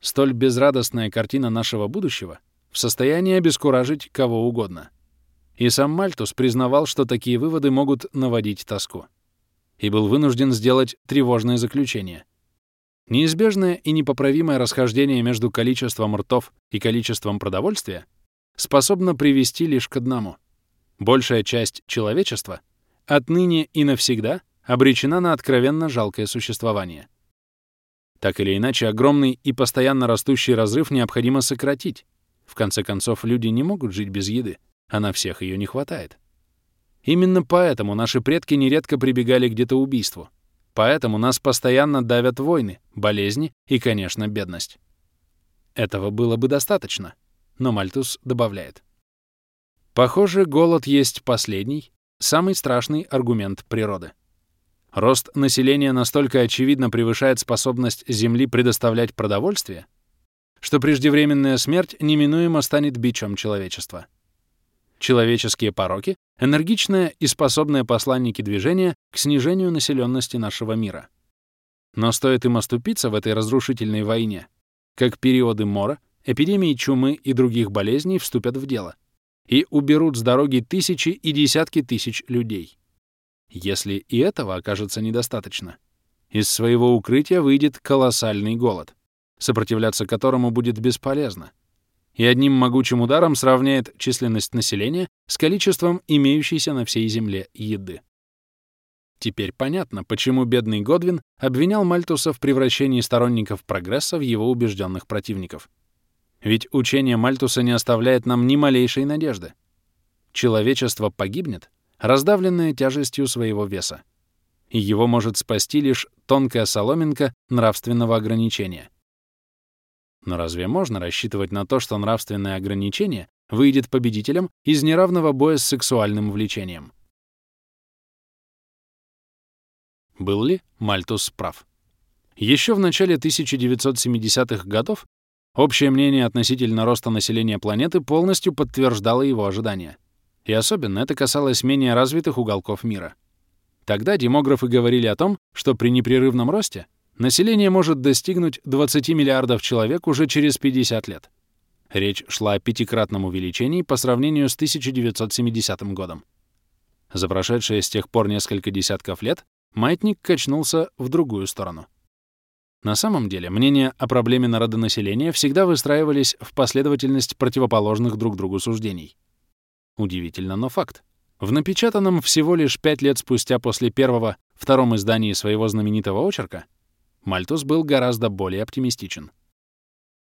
Столь безрадостная картина нашего будущего в состоянии обескуражить кого угодно — и сам Мальтус признавал, что такие выводы могут наводить тоску. И был вынужден сделать тревожное заключение. Неизбежное и непоправимое расхождение между количеством ртов и количеством продовольствия способно привести лишь к одному. Большая часть человечества отныне и навсегда обречена на откровенно жалкое существование. Так или иначе, огромный и постоянно растущий разрыв необходимо сократить. В конце концов, люди не могут жить без еды а на всех ее не хватает. Именно поэтому наши предки нередко прибегали к детоубийству. Поэтому нас постоянно давят войны, болезни и, конечно, бедность. Этого было бы достаточно, но Мальтус добавляет. Похоже, голод есть последний, самый страшный аргумент природы. Рост населения настолько очевидно превышает способность Земли предоставлять продовольствие, что преждевременная смерть неминуемо станет бичом человечества. Человеческие пороки — энергичные и способные посланники движения к снижению населенности нашего мира. Но стоит им оступиться в этой разрушительной войне, как периоды мора, эпидемии чумы и других болезней вступят в дело и уберут с дороги тысячи и десятки тысяч людей. Если и этого окажется недостаточно, из своего укрытия выйдет колоссальный голод, сопротивляться которому будет бесполезно, и одним могучим ударом сравняет численность населения с количеством имеющейся на всей Земле еды. Теперь понятно, почему бедный Годвин обвинял Мальтуса в превращении сторонников прогресса в его убежденных противников. Ведь учение Мальтуса не оставляет нам ни малейшей надежды. Человечество погибнет, раздавленное тяжестью своего веса. И его может спасти лишь тонкая соломинка нравственного ограничения. Но разве можно рассчитывать на то, что нравственное ограничение выйдет победителем из неравного боя с сексуальным влечением? Был ли Мальтус прав? Еще в начале 1970-х годов общее мнение относительно роста населения планеты полностью подтверждало его ожидания. И особенно это касалось менее развитых уголков мира. Тогда демографы говорили о том, что при непрерывном росте население может достигнуть 20 миллиардов человек уже через 50 лет. Речь шла о пятикратном увеличении по сравнению с 1970 годом. За прошедшие с тех пор несколько десятков лет маятник качнулся в другую сторону. На самом деле, мнения о проблеме народонаселения всегда выстраивались в последовательность противоположных друг другу суждений. Удивительно, но факт. В напечатанном всего лишь пять лет спустя после первого, втором издании своего знаменитого очерка Мальтус был гораздо более оптимистичен.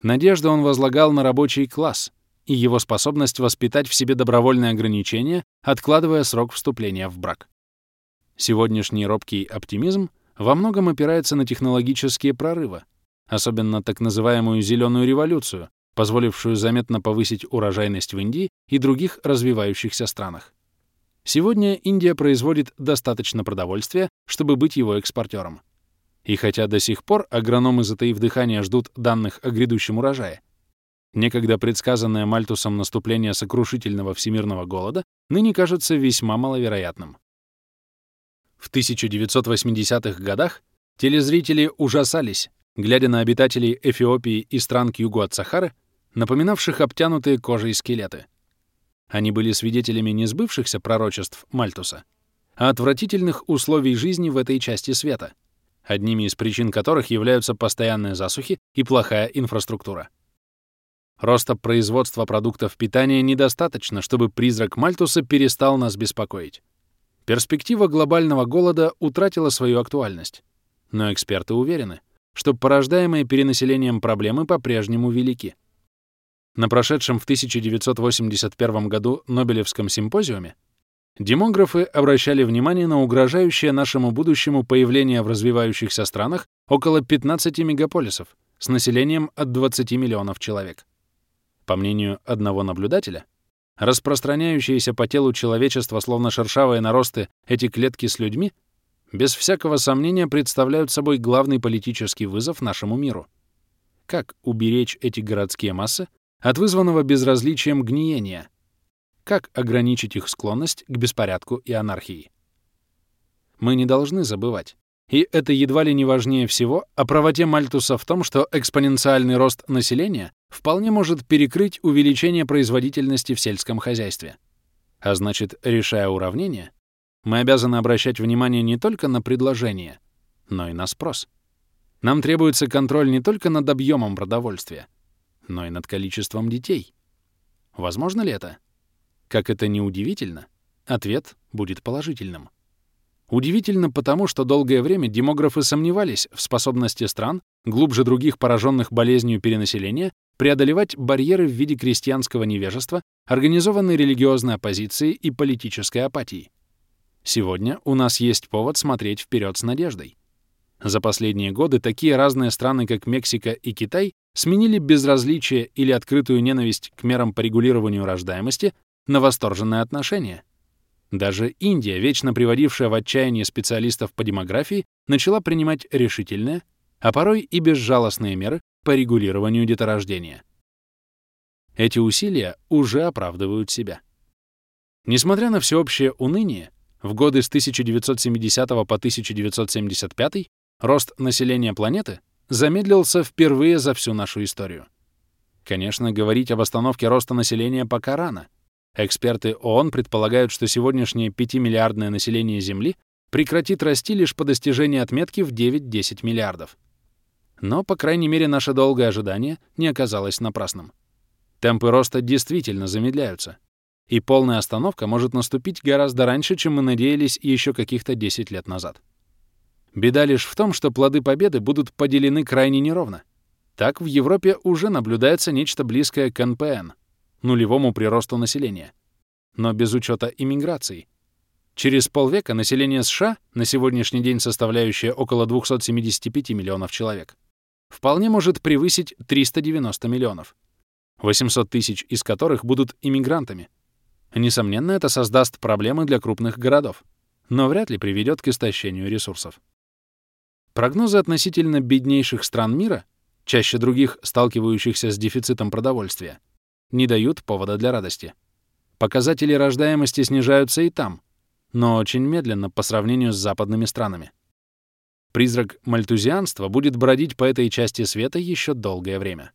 Надежду он возлагал на рабочий класс и его способность воспитать в себе добровольные ограничения, откладывая срок вступления в брак. Сегодняшний робкий оптимизм во многом опирается на технологические прорывы, особенно так называемую «зеленую революцию», позволившую заметно повысить урожайность в Индии и других развивающихся странах. Сегодня Индия производит достаточно продовольствия, чтобы быть его экспортером. И хотя до сих пор агрономы, затаив дыхание, ждут данных о грядущем урожае, некогда предсказанное Мальтусом наступление сокрушительного всемирного голода ныне кажется весьма маловероятным. В 1980-х годах телезрители ужасались, глядя на обитателей Эфиопии и стран к югу от Сахары, напоминавших обтянутые кожей скелеты. Они были свидетелями не сбывшихся пророчеств Мальтуса, а отвратительных условий жизни в этой части света, одними из причин которых являются постоянные засухи и плохая инфраструктура. Роста производства продуктов питания недостаточно, чтобы призрак Мальтуса перестал нас беспокоить. Перспектива глобального голода утратила свою актуальность. Но эксперты уверены, что порождаемые перенаселением проблемы по-прежнему велики. На прошедшем в 1981 году Нобелевском симпозиуме демографы обращали внимание на угрожающее нашему будущему появление в развивающихся странах около 15 мегаполисов с населением от 20 миллионов человек. По мнению одного наблюдателя, распространяющиеся по телу человечества словно шершавые наросты эти клетки с людьми, без всякого сомнения представляют собой главный политический вызов нашему миру. Как уберечь эти городские массы от вызванного безразличием гниения? Как ограничить их склонность к беспорядку и анархии? Мы не должны забывать, и это едва ли не важнее всего, о правоте Мальтуса в том, что экспоненциальный рост населения вполне может перекрыть увеличение производительности в сельском хозяйстве. А значит, решая уравнение, мы обязаны обращать внимание не только на предложение, но и на спрос. Нам требуется контроль не только над объемом продовольствия, но и над количеством детей. Возможно ли это? Как это ни удивительно, ответ будет положительным. Удивительно потому, что долгое время демографы сомневались в способности стран, глубже других пораженных болезнью перенаселения, преодолевать барьеры в виде крестьянского невежества, организованной религиозной оппозиции и политической апатии. Сегодня у нас есть повод смотреть вперед с надеждой. За последние годы такие разные страны, как Мексика и Китай, сменили безразличие или открытую ненависть к мерам по регулированию рождаемости на восторженное отношение. Даже Индия, вечно приводившая в отчаяние специалистов по демографии, начала принимать решительные, а порой и безжалостные меры по регулированию деторождения. Эти усилия уже оправдывают себя. Несмотря на всеобщее уныние, в годы с 1970 по 1975 рост населения планеты замедлился впервые за всю нашу историю. Конечно, говорить об остановке роста населения пока рано. Эксперты ООН предполагают, что сегодняшнее 5-миллиардное население Земли прекратит расти лишь по достижении отметки в 9-10 миллиардов. Но, по крайней мере, наше долгое ожидание не оказалось напрасным. Темпы роста действительно замедляются, и полная остановка может наступить гораздо раньше, чем мы надеялись еще каких-то 10 лет назад. Беда лишь в том, что плоды победы будут поделены крайне неровно. Так в Европе уже наблюдается нечто близкое к НПН — нулевому приросту населения, но без учета иммиграции. Через полвека население США, на сегодняшний день составляющее около 275 миллионов человек, вполне может превысить 390 миллионов, 800 тысяч из которых будут иммигрантами. Несомненно, это создаст проблемы для крупных городов, но вряд ли приведет к истощению ресурсов. Прогнозы относительно беднейших стран мира, чаще других сталкивающихся с дефицитом продовольствия, не дают повода для радости. Показатели рождаемости снижаются и там, но очень медленно по сравнению с западными странами. Призрак мальтузианства будет бродить по этой части света еще долгое время.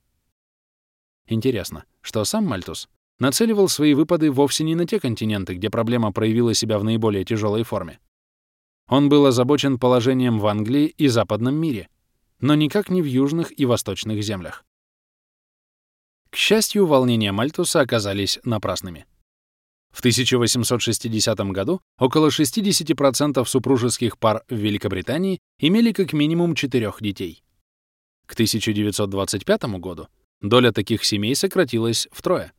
Интересно, что сам Мальтус нацеливал свои выпады вовсе не на те континенты, где проблема проявила себя в наиболее тяжелой форме. Он был озабочен положением в Англии и западном мире, но никак не в южных и восточных землях. К счастью, волнения Мальтуса оказались напрасными. В 1860 году около 60% супружеских пар в Великобритании имели как минимум четырех детей. К 1925 году доля таких семей сократилась втрое.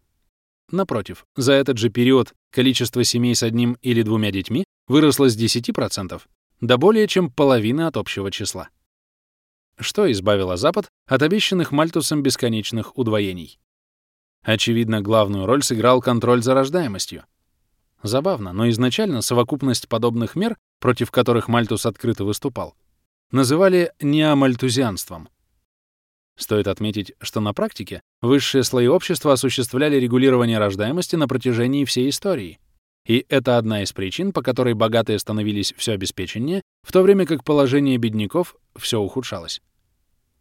Напротив, за этот же период количество семей с одним или двумя детьми выросло с 10% до более чем половины от общего числа. Что избавило Запад от обещанных Мальтусом бесконечных удвоений? Очевидно, главную роль сыграл контроль за рождаемостью. Забавно, но изначально совокупность подобных мер, против которых Мальтус открыто выступал, называли неомальтузианством. Стоит отметить, что на практике высшие слои общества осуществляли регулирование рождаемости на протяжении всей истории. И это одна из причин, по которой богатые становились все обеспеченнее, в то время как положение бедняков все ухудшалось.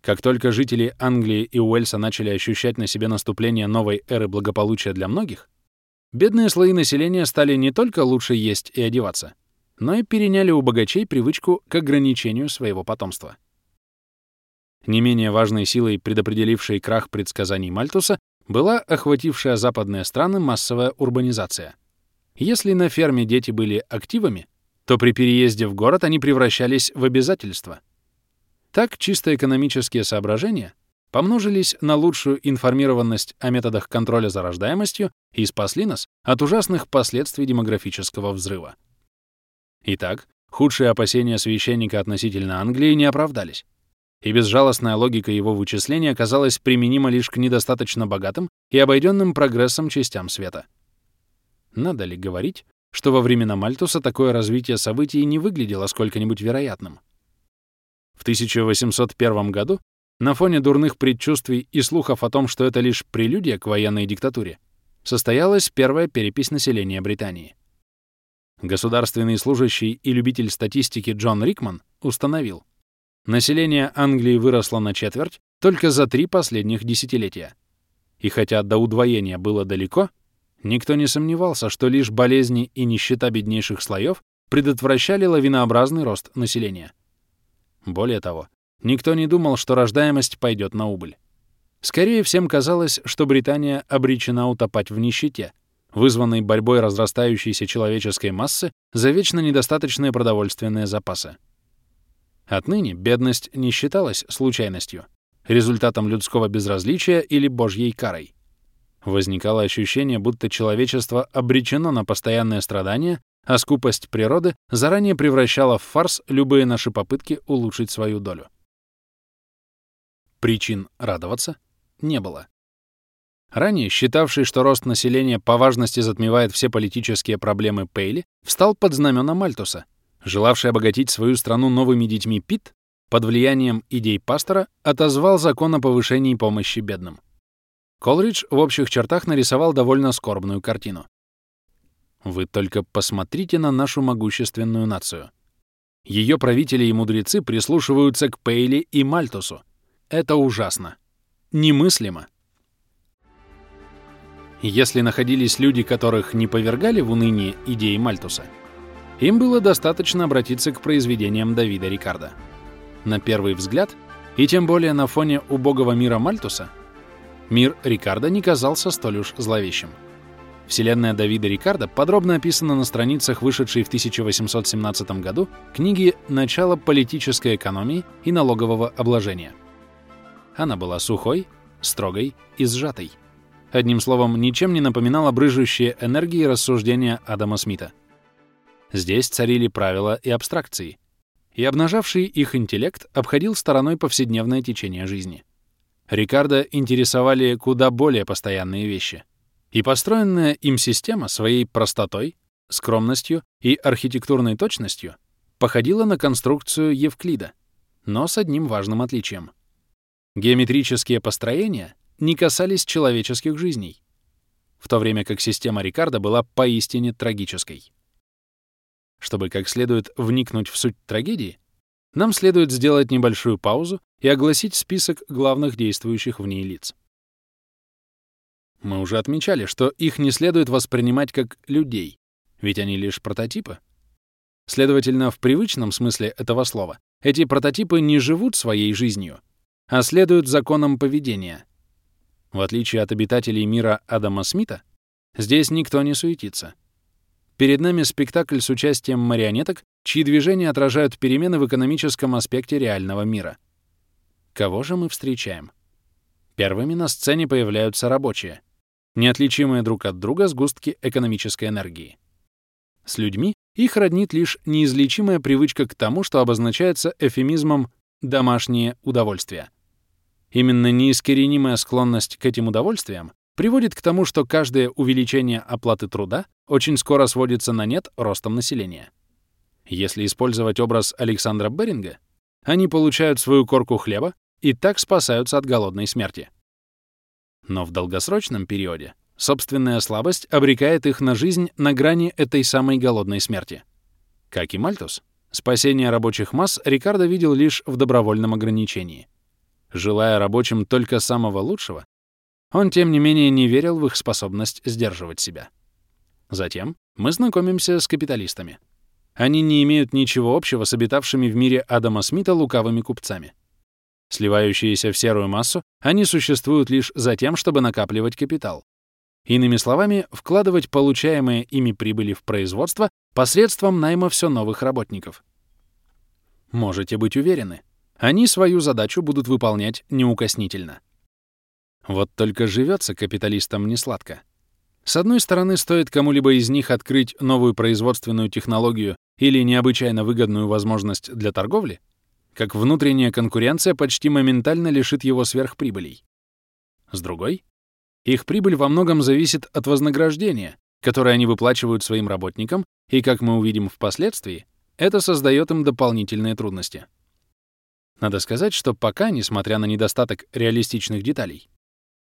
Как только жители Англии и Уэльса начали ощущать на себе наступление новой эры благополучия для многих, бедные слои населения стали не только лучше есть и одеваться, но и переняли у богачей привычку к ограничению своего потомства. Не менее важной силой, предопределившей крах предсказаний Мальтуса, была охватившая западные страны массовая урбанизация. Если на ферме дети были активами, то при переезде в город они превращались в обязательства. Так чисто экономические соображения помножились на лучшую информированность о методах контроля за рождаемостью и спасли нас от ужасных последствий демографического взрыва. Итак, худшие опасения священника относительно Англии не оправдались и безжалостная логика его вычисления оказалась применима лишь к недостаточно богатым и обойденным прогрессом частям света. Надо ли говорить, что во времена Мальтуса такое развитие событий не выглядело сколько-нибудь вероятным? В 1801 году, на фоне дурных предчувствий и слухов о том, что это лишь прелюдия к военной диктатуре, состоялась первая перепись населения Британии. Государственный служащий и любитель статистики Джон Рикман установил, Население Англии выросло на четверть только за три последних десятилетия. И хотя до удвоения было далеко, никто не сомневался, что лишь болезни и нищета беднейших слоев предотвращали лавинообразный рост населения. Более того, никто не думал, что рождаемость пойдет на убыль. Скорее, всем казалось, что Британия обречена утопать в нищете, вызванной борьбой разрастающейся человеческой массы за вечно недостаточные продовольственные запасы. Отныне бедность не считалась случайностью, результатом людского безразличия или божьей карой. Возникало ощущение, будто человечество обречено на постоянное страдание, а скупость природы заранее превращала в фарс любые наши попытки улучшить свою долю. Причин радоваться не было. Ранее, считавший, что рост населения по важности затмевает все политические проблемы Пейли, встал под знамена Мальтуса желавший обогатить свою страну новыми детьми Пит, под влиянием идей пастора отозвал закон о повышении помощи бедным. Колридж в общих чертах нарисовал довольно скорбную картину. Вы только посмотрите на нашу могущественную нацию. Ее правители и мудрецы прислушиваются к Пейли и Мальтусу. Это ужасно. Немыслимо. Если находились люди, которых не повергали в уныние идеи Мальтуса, им было достаточно обратиться к произведениям Давида Рикардо. На первый взгляд, и тем более на фоне убогого мира Мальтуса, мир Рикардо не казался столь уж зловещим. Вселенная Давида Рикардо подробно описана на страницах вышедшей в 1817 году книги «Начало политической экономии и налогового обложения». Она была сухой, строгой и сжатой. Одним словом, ничем не напоминала брыжущие энергии рассуждения Адама Смита. Здесь царили правила и абстракции, и обнажавший их интеллект обходил стороной повседневное течение жизни. Рикардо интересовали куда более постоянные вещи — и построенная им система своей простотой, скромностью и архитектурной точностью походила на конструкцию Евклида, но с одним важным отличием. Геометрические построения не касались человеческих жизней, в то время как система Рикардо была поистине трагической. Чтобы как следует вникнуть в суть трагедии, нам следует сделать небольшую паузу и огласить список главных действующих в ней лиц. Мы уже отмечали, что их не следует воспринимать как людей, ведь они лишь прототипы. Следовательно, в привычном смысле этого слова, эти прототипы не живут своей жизнью, а следуют законам поведения. В отличие от обитателей мира Адама Смита, здесь никто не суетится. Перед нами спектакль с участием марионеток, чьи движения отражают перемены в экономическом аспекте реального мира. Кого же мы встречаем? Первыми на сцене появляются рабочие — неотличимые друг от друга сгустки экономической энергии. С людьми их роднит лишь неизлечимая привычка к тому, что обозначается эфемизмом «домашнее удовольствие». Именно неискоренимая склонность к этим удовольствиям приводит к тому, что каждое увеличение оплаты труда очень скоро сводится на нет ростом населения. Если использовать образ Александра Беринга, они получают свою корку хлеба и так спасаются от голодной смерти. Но в долгосрочном периоде собственная слабость обрекает их на жизнь на грани этой самой голодной смерти. Как и Мальтус, спасение рабочих масс Рикардо видел лишь в добровольном ограничении. Желая рабочим только самого лучшего, он, тем не менее, не верил в их способность сдерживать себя. Затем мы знакомимся с капиталистами. Они не имеют ничего общего с обитавшими в мире Адама Смита лукавыми купцами. Сливающиеся в серую массу, они существуют лишь за тем, чтобы накапливать капитал. Иными словами, вкладывать получаемые ими прибыли в производство посредством найма все новых работников. Можете быть уверены, они свою задачу будут выполнять неукоснительно. Вот только живется капиталистам не сладко. С одной стороны, стоит кому-либо из них открыть новую производственную технологию или необычайно выгодную возможность для торговли, как внутренняя конкуренция почти моментально лишит его сверхприбылей. С другой, их прибыль во многом зависит от вознаграждения, которое они выплачивают своим работникам, и, как мы увидим впоследствии, это создает им дополнительные трудности. Надо сказать, что пока, несмотря на недостаток реалистичных деталей,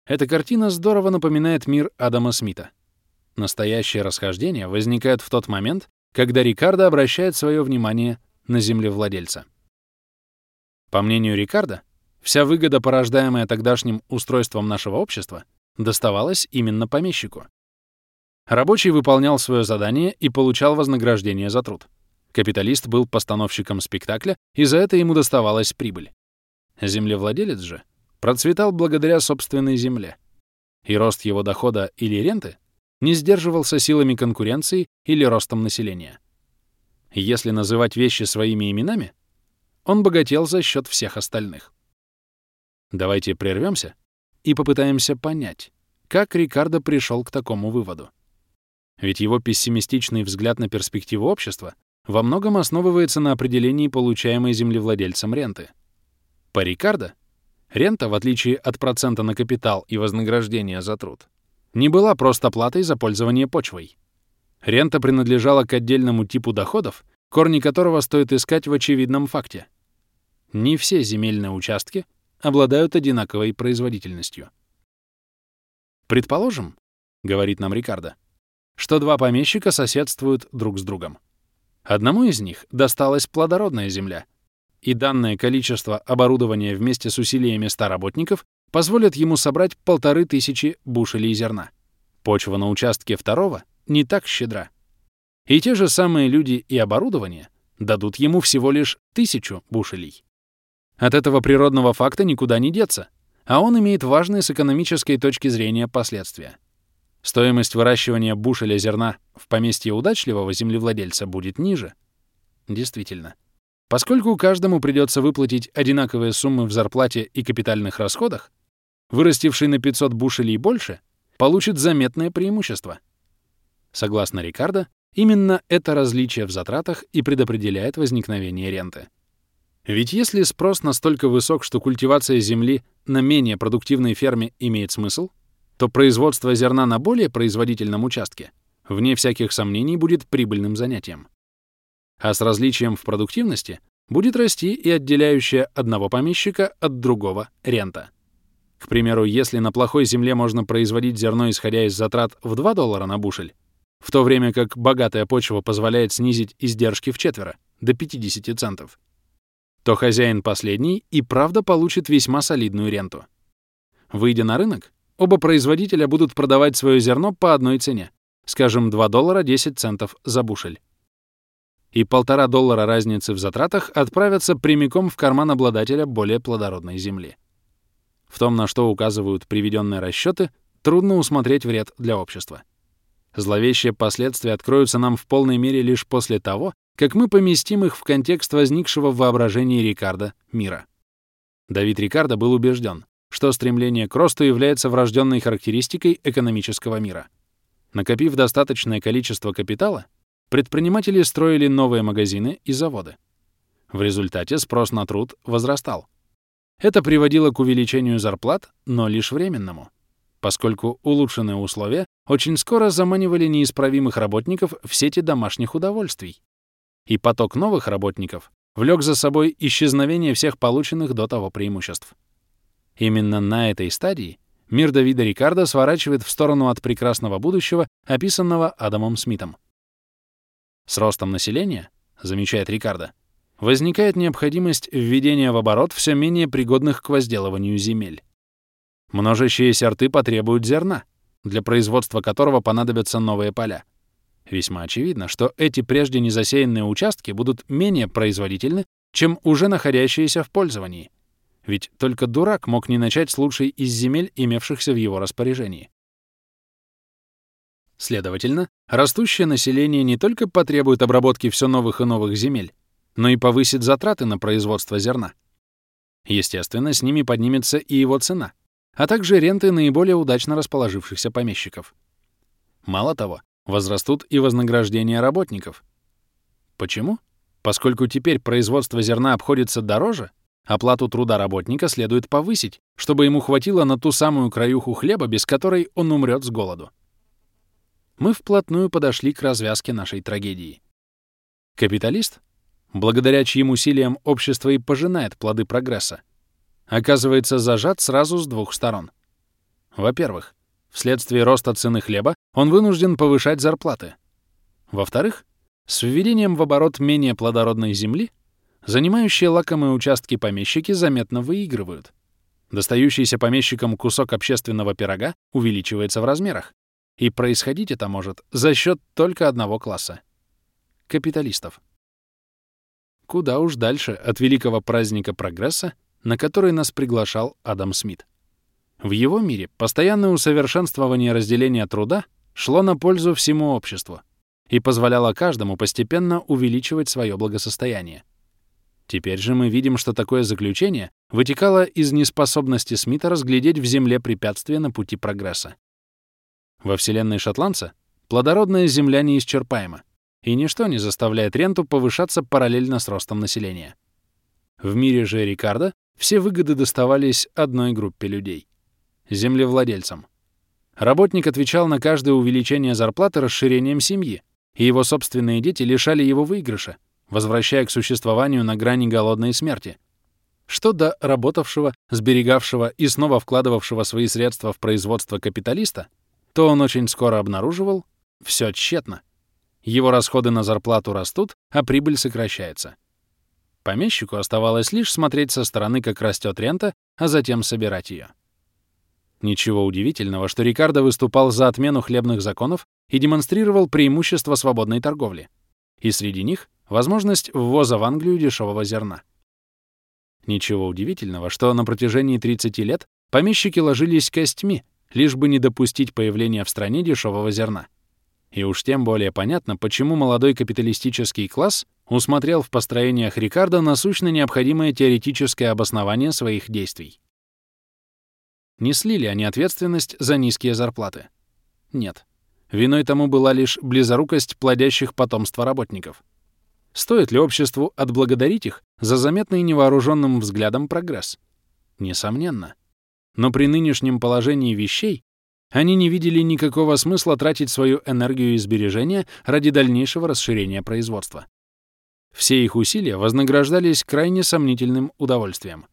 эта картина здорово напоминает мир Адама Смита. Настоящие расхождения возникают в тот момент, когда Рикардо обращает свое внимание на землевладельца. По мнению Рикардо, вся выгода, порождаемая тогдашним устройством нашего общества, доставалась именно помещику. Рабочий выполнял свое задание и получал вознаграждение за труд. Капиталист был постановщиком спектакля, и за это ему доставалась прибыль. Землевладелец же процветал благодаря собственной земле. И рост его дохода или ренты не сдерживался силами конкуренции или ростом населения. Если называть вещи своими именами, он богател за счет всех остальных. Давайте прервемся и попытаемся понять, как Рикардо пришел к такому выводу. Ведь его пессимистичный взгляд на перспективу общества во многом основывается на определении получаемой землевладельцем ренты. По Рикардо, рента, в отличие от процента на капитал и вознаграждения за труд, не была просто платой за пользование почвой. Рента принадлежала к отдельному типу доходов, корни которого стоит искать в очевидном факте. Не все земельные участки обладают одинаковой производительностью. Предположим, говорит нам Рикардо, что два помещика соседствуют друг с другом. Одному из них досталась плодородная земля, и данное количество оборудования вместе с усилиями ста работников позволят ему собрать полторы тысячи бушелей зерна. Почва на участке второго не так щедра. И те же самые люди и оборудование дадут ему всего лишь тысячу бушелей. От этого природного факта никуда не деться. а он имеет важные с экономической точки зрения последствия. Стоимость выращивания бушеля зерна в поместье удачливого землевладельца будет ниже. Действительно. Поскольку каждому придется выплатить одинаковые суммы в зарплате и капитальных расходах, вырастивший на 500 бушелей больше получит заметное преимущество. Согласно Рикардо, именно это различие в затратах и предопределяет возникновение ренты. Ведь если спрос настолько высок, что культивация земли на менее продуктивной ферме имеет смысл, то производство зерна на более производительном участке, вне всяких сомнений, будет прибыльным занятием. А с различием в продуктивности будет расти и отделяющая одного помещика от другого рента. К примеру, если на плохой земле можно производить зерно, исходя из затрат в 2 доллара на бушель, в то время как богатая почва позволяет снизить издержки в четверо, до 50 центов, то хозяин последний и правда получит весьма солидную ренту. Выйдя на рынок, оба производителя будут продавать свое зерно по одной цене, скажем, 2 доллара 10 центов за бушель. И полтора доллара разницы в затратах отправятся прямиком в карман обладателя более плодородной земли. В том, на что указывают приведенные расчеты, трудно усмотреть вред для общества. Зловещие последствия откроются нам в полной мере лишь после того, как мы поместим их в контекст возникшего в воображении Рикардо мира. Давид Рикардо был убежден, что стремление к росту является врожденной характеристикой экономического мира. Накопив достаточное количество капитала, предприниматели строили новые магазины и заводы. В результате спрос на труд возрастал. Это приводило к увеличению зарплат, но лишь временному, поскольку улучшенные условия очень скоро заманивали неисправимых работников в сети домашних удовольствий, и поток новых работников влек за собой исчезновение всех полученных до того преимуществ. Именно на этой стадии мир Давида Рикардо сворачивает в сторону от прекрасного будущего, описанного Адамом Смитом. С ростом населения, замечает Рикардо, возникает необходимость введения в оборот все менее пригодных к возделыванию земель. Множащиеся рты потребуют зерна, для производства которого понадобятся новые поля. Весьма очевидно, что эти прежде не засеянные участки будут менее производительны, чем уже находящиеся в пользовании. Ведь только дурак мог не начать с лучшей из земель, имевшихся в его распоряжении. Следовательно, растущее население не только потребует обработки все новых и новых земель, но и повысит затраты на производство зерна. Естественно, с ними поднимется и его цена, а также ренты наиболее удачно расположившихся помещиков. Мало того, возрастут и вознаграждения работников. Почему? Поскольку теперь производство зерна обходится дороже, оплату труда работника следует повысить, чтобы ему хватило на ту самую краюху хлеба, без которой он умрет с голоду. Мы вплотную подошли к развязке нашей трагедии. Капиталист, благодаря чьим усилиям общество и пожинает плоды прогресса, оказывается зажат сразу с двух сторон. Во-первых, Вследствие роста цены хлеба он вынужден повышать зарплаты. Во-вторых, с введением в оборот менее плодородной земли занимающие лакомые участки помещики заметно выигрывают. Достающийся помещикам кусок общественного пирога увеличивается в размерах. И происходить это может за счет только одного класса — капиталистов. Куда уж дальше от великого праздника прогресса, на который нас приглашал Адам Смит. В его мире постоянное усовершенствование разделения труда шло на пользу всему обществу и позволяло каждому постепенно увеличивать свое благосостояние. Теперь же мы видим, что такое заключение вытекало из неспособности Смита разглядеть в Земле препятствия на пути прогресса. Во вселенной шотландца плодородная Земля неисчерпаема, и ничто не заставляет ренту повышаться параллельно с ростом населения. В мире же Рикардо все выгоды доставались одной группе людей землевладельцам. Работник отвечал на каждое увеличение зарплаты расширением семьи, и его собственные дети лишали его выигрыша, возвращая к существованию на грани голодной смерти. Что до работавшего, сберегавшего и снова вкладывавшего свои средства в производство капиталиста, то он очень скоро обнаруживал — все тщетно. Его расходы на зарплату растут, а прибыль сокращается. Помещику оставалось лишь смотреть со стороны, как растет рента, а затем собирать ее. Ничего удивительного, что Рикардо выступал за отмену хлебных законов и демонстрировал преимущество свободной торговли. И среди них — возможность ввоза в Англию дешевого зерна. Ничего удивительного, что на протяжении 30 лет помещики ложились костьми, лишь бы не допустить появления в стране дешевого зерна. И уж тем более понятно, почему молодой капиталистический класс усмотрел в построениях Рикардо насущно необходимое теоретическое обоснование своих действий. Не слили они ответственность за низкие зарплаты? Нет. Виной тому была лишь близорукость плодящих потомства работников. Стоит ли обществу отблагодарить их за заметный невооруженным взглядом прогресс? Несомненно. Но при нынешнем положении вещей они не видели никакого смысла тратить свою энергию и сбережения ради дальнейшего расширения производства. Все их усилия вознаграждались крайне сомнительным удовольствием.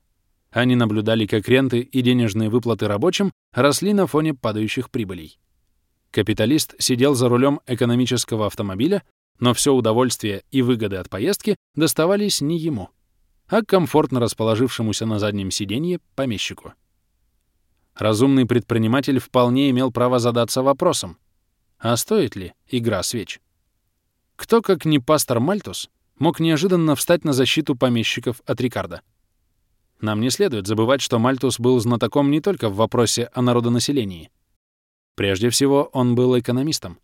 Они наблюдали, как ренты и денежные выплаты рабочим росли на фоне падающих прибылей. Капиталист сидел за рулем экономического автомобиля, но все удовольствие и выгоды от поездки доставались не ему, а комфортно расположившемуся на заднем сиденье помещику. Разумный предприниматель вполне имел право задаться вопросом, а стоит ли игра свеч? Кто, как не пастор Мальтус, мог неожиданно встать на защиту помещиков от Рикардо? Нам не следует забывать, что Мальтус был знатоком не только в вопросе о народонаселении. Прежде всего, он был экономистом.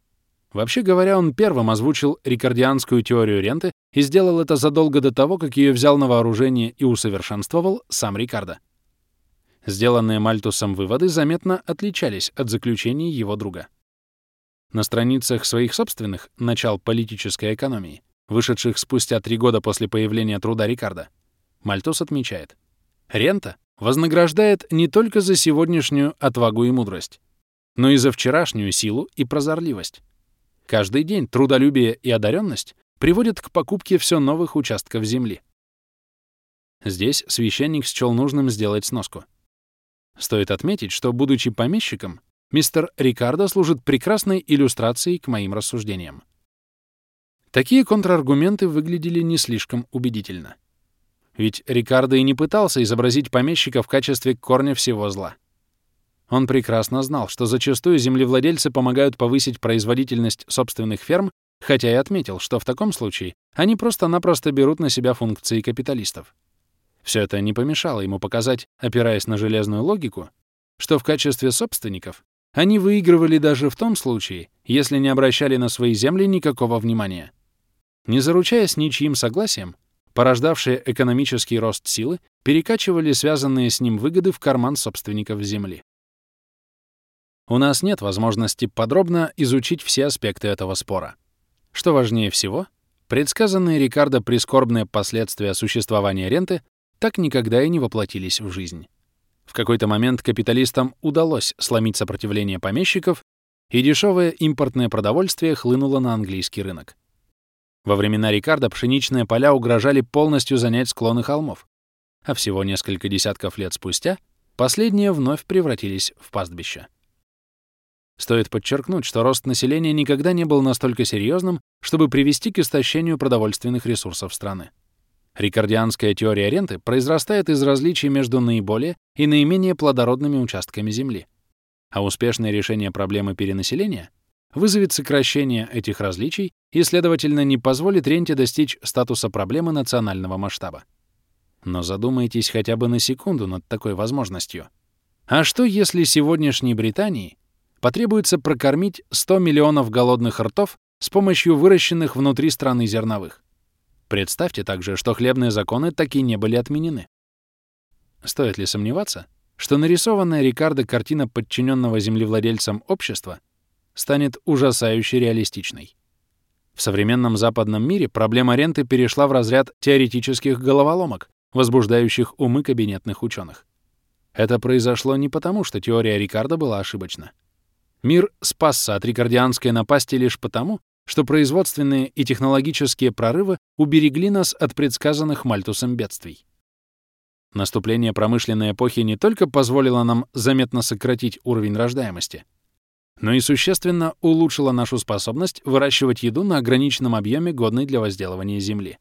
Вообще говоря, он первым озвучил рикардианскую теорию ренты и сделал это задолго до того, как ее взял на вооружение и усовершенствовал сам Рикардо. Сделанные Мальтусом выводы заметно отличались от заключений его друга. На страницах своих собственных «Начал политической экономии», вышедших спустя три года после появления труда Рикардо, Мальтус отмечает, «Рента вознаграждает не только за сегодняшнюю отвагу и мудрость, но и за вчерашнюю силу и прозорливость. Каждый день трудолюбие и одаренность приводят к покупке все новых участков земли. Здесь священник счел нужным сделать сноску. Стоит отметить, что, будучи помещиком, мистер Рикардо служит прекрасной иллюстрацией к моим рассуждениям. Такие контраргументы выглядели не слишком убедительно. Ведь Рикардо и не пытался изобразить помещика в качестве корня всего зла. Он прекрасно знал, что зачастую землевладельцы помогают повысить производительность собственных ферм, хотя и отметил, что в таком случае они просто-напросто берут на себя функции капиталистов. Все это не помешало ему показать, опираясь на железную логику, что в качестве собственников они выигрывали даже в том случае, если не обращали на свои земли никакого внимания. Не заручаясь ничьим согласием, порождавшие экономический рост силы перекачивали связанные с ним выгоды в карман собственников земли. У нас нет возможности подробно изучить все аспекты этого спора. Что важнее всего, предсказанные Рикардо прискорбные последствия существования ренты так никогда и не воплотились в жизнь. В какой-то момент капиталистам удалось сломить сопротивление помещиков, и дешевое импортное продовольствие хлынуло на английский рынок. Во времена Рикардо пшеничные поля угрожали полностью занять склоны холмов, а всего несколько десятков лет спустя последние вновь превратились в пастбища. Стоит подчеркнуть, что рост населения никогда не был настолько серьезным, чтобы привести к истощению продовольственных ресурсов страны. Рикардианская теория ренты произрастает из различий между наиболее и наименее плодородными участками Земли. А успешное решение проблемы перенаселения вызовет сокращение этих различий и, следовательно, не позволит ренте достичь статуса проблемы национального масштаба. Но задумайтесь хотя бы на секунду над такой возможностью. А что, если сегодняшней Британии потребуется прокормить 100 миллионов голодных ртов с помощью выращенных внутри страны зерновых? Представьте также, что хлебные законы таки не были отменены. Стоит ли сомневаться, что нарисованная Рикардо картина подчиненного землевладельцам общества станет ужасающе реалистичной? В современном западном мире проблема ренты перешла в разряд теоретических головоломок, возбуждающих умы кабинетных ученых. Это произошло не потому, что теория Рикардо была ошибочна. Мир спасся от рикардианской напасти лишь потому, что производственные и технологические прорывы уберегли нас от предсказанных Мальтусом бедствий. Наступление промышленной эпохи не только позволило нам заметно сократить уровень рождаемости, но и существенно улучшило нашу способность выращивать еду на ограниченном объеме, годной для возделывания земли.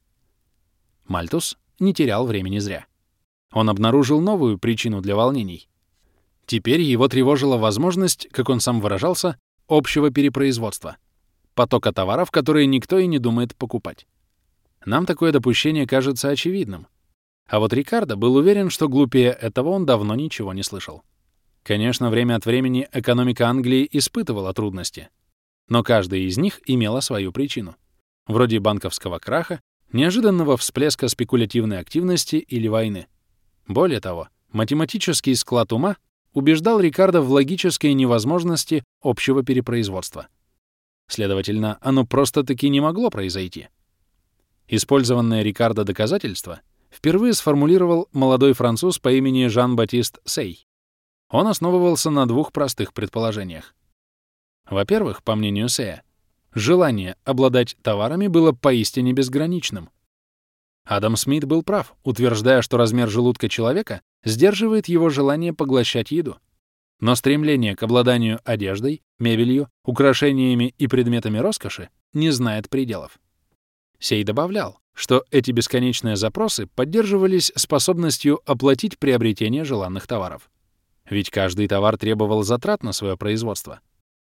Мальтус не терял времени зря. Он обнаружил новую причину для волнений. Теперь его тревожила возможность, как он сам выражался, общего перепроизводства — потока товаров, которые никто и не думает покупать. Нам такое допущение кажется очевидным. А вот Рикардо был уверен, что глупее этого он давно ничего не слышал. Конечно, время от времени экономика Англии испытывала трудности, но каждая из них имела свою причину, вроде банковского краха, неожиданного всплеска спекулятивной активности или войны. Более того, математический склад ума убеждал Рикардо в логической невозможности общего перепроизводства. Следовательно, оно просто-таки не могло произойти. Использованное Рикардо доказательство впервые сформулировал молодой француз по имени Жан-Батист Сей. Он основывался на двух простых предположениях. Во-первых, по мнению Сея, желание обладать товарами было поистине безграничным. Адам Смит был прав, утверждая, что размер желудка человека сдерживает его желание поглощать еду. Но стремление к обладанию одеждой, мебелью, украшениями и предметами роскоши не знает пределов. Сей добавлял, что эти бесконечные запросы поддерживались способностью оплатить приобретение желанных товаров. Ведь каждый товар требовал затрат на свое производство,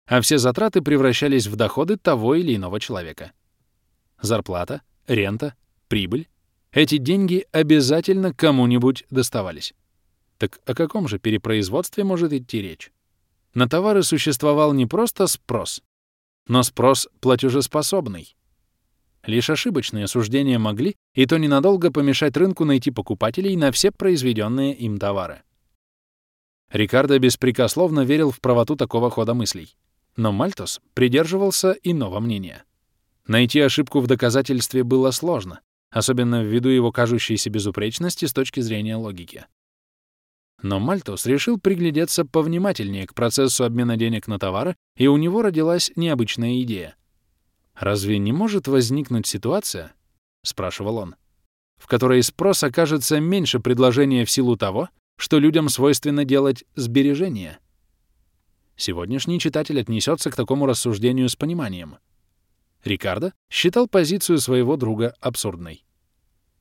а все затраты превращались в доходы того или иного человека. Зарплата, рента, прибыль — эти деньги обязательно кому-нибудь доставались. Так о каком же перепроизводстве может идти речь? На товары существовал не просто спрос, но спрос платежеспособный. Лишь ошибочные суждения могли, и то ненадолго, помешать рынку найти покупателей на все произведенные им товары. Рикардо беспрекословно верил в правоту такого хода мыслей. Но Мальтус придерживался иного мнения. Найти ошибку в доказательстве было сложно, особенно ввиду его кажущейся безупречности с точки зрения логики. Но Мальтус решил приглядеться повнимательнее к процессу обмена денег на товары, и у него родилась необычная идея. «Разве не может возникнуть ситуация, — спрашивал он, — в которой спрос окажется меньше предложения в силу того, что людям свойственно делать сбережения?» Сегодняшний читатель отнесется к такому рассуждению с пониманием. Рикардо считал позицию своего друга абсурдной.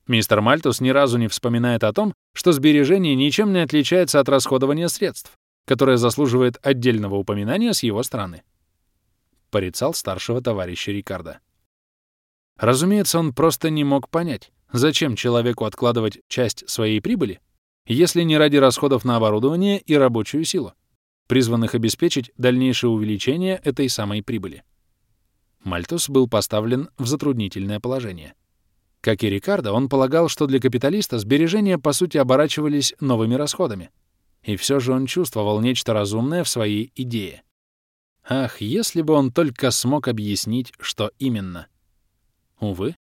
Мистер Мальтус ни разу не вспоминает о том, что сбережение ничем не отличается от расходования средств, которое заслуживает отдельного упоминания с его стороны. Порицал старшего товарища Рикардо. Разумеется, он просто не мог понять, зачем человеку откладывать часть своей прибыли, если не ради расходов на оборудование и рабочую силу, призванных обеспечить дальнейшее увеличение этой самой прибыли. Мальтус был поставлен в затруднительное положение. Как и Рикардо, он полагал, что для капиталиста сбережения по сути оборачивались новыми расходами. И все же он чувствовал нечто разумное в своей идее. Ах, если бы он только смог объяснить, что именно. Увы,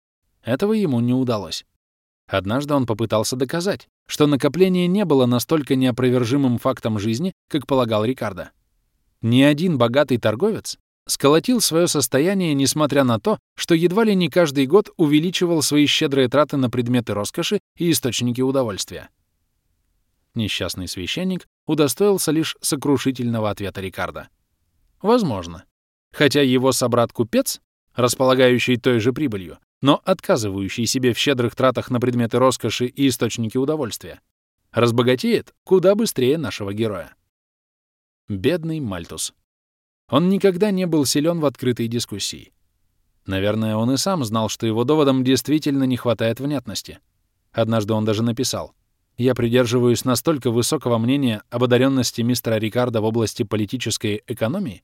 этого ему не удалось. Однажды он попытался доказать, что накопление не было настолько неопровержимым фактом жизни, как полагал Рикардо. Ни один богатый торговец сколотил свое состояние, несмотря на то, что едва ли не каждый год увеличивал свои щедрые траты на предметы роскоши и источники удовольствия. Несчастный священник удостоился лишь сокрушительного ответа Рикардо. Возможно. Хотя его собрат-купец, располагающий той же прибылью, но отказывающий себе в щедрых тратах на предметы роскоши и источники удовольствия, разбогатеет куда быстрее нашего героя. Бедный Мальтус. Он никогда не был силен в открытой дискуссии. Наверное, он и сам знал, что его доводам действительно не хватает внятности. Однажды он даже написал «Я придерживаюсь настолько высокого мнения об одаренности мистера Рикардо в области политической экономии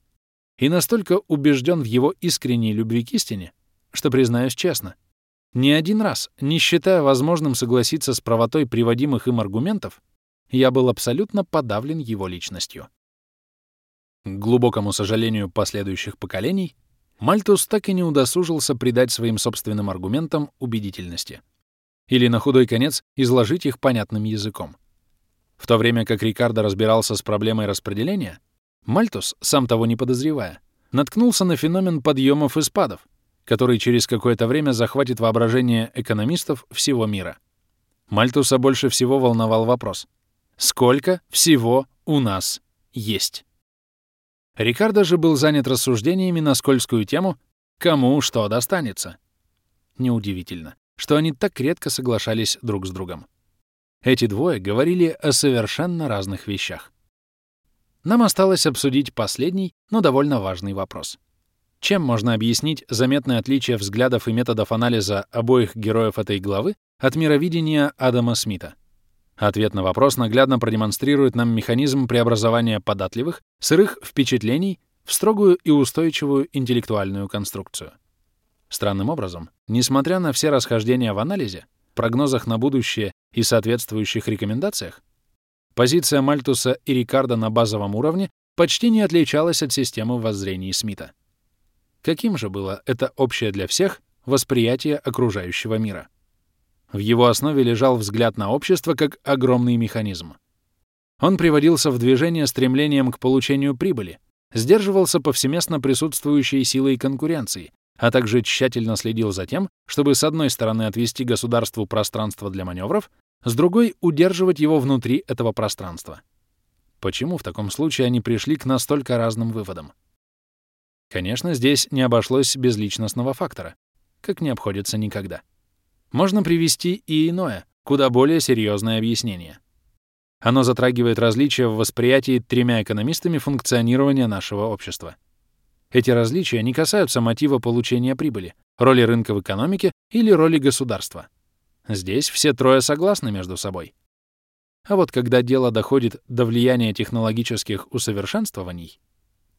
и настолько убежден в его искренней любви к истине, что, признаюсь честно, ни один раз, не считая возможным согласиться с правотой приводимых им аргументов, я был абсолютно подавлен его личностью. К глубокому сожалению последующих поколений, Мальтус так и не удосужился придать своим собственным аргументам убедительности. Или, на худой конец, изложить их понятным языком. В то время как Рикардо разбирался с проблемой распределения, Мальтус, сам того не подозревая, наткнулся на феномен подъемов и спадов, который через какое-то время захватит воображение экономистов всего мира. Мальтуса больше всего волновал вопрос. Сколько всего у нас есть? Рикардо же был занят рассуждениями на скользкую тему «Кому что достанется?». Неудивительно, что они так редко соглашались друг с другом. Эти двое говорили о совершенно разных вещах. Нам осталось обсудить последний, но довольно важный вопрос. Чем можно объяснить заметное отличие взглядов и методов анализа обоих героев этой главы от мировидения Адама Смита? Ответ на вопрос наглядно продемонстрирует нам механизм преобразования податливых, сырых впечатлений в строгую и устойчивую интеллектуальную конструкцию. Странным образом, несмотря на все расхождения в анализе, прогнозах на будущее и соответствующих рекомендациях, позиция Мальтуса и Рикардо на базовом уровне почти не отличалась от системы воззрений Смита. Каким же было это общее для всех восприятие окружающего мира? В его основе лежал взгляд на общество как огромный механизм. Он приводился в движение стремлением к получению прибыли, сдерживался повсеместно присутствующей силой конкуренции, а также тщательно следил за тем, чтобы с одной стороны отвести государству пространство для маневров, с другой — удерживать его внутри этого пространства. Почему в таком случае они пришли к настолько разным выводам? Конечно, здесь не обошлось без личностного фактора, как не обходится никогда. Можно привести и иное, куда более серьезное объяснение. Оно затрагивает различия в восприятии тремя экономистами функционирования нашего общества. Эти различия не касаются мотива получения прибыли, роли рынка в экономике или роли государства. Здесь все трое согласны между собой. А вот когда дело доходит до влияния технологических усовершенствований,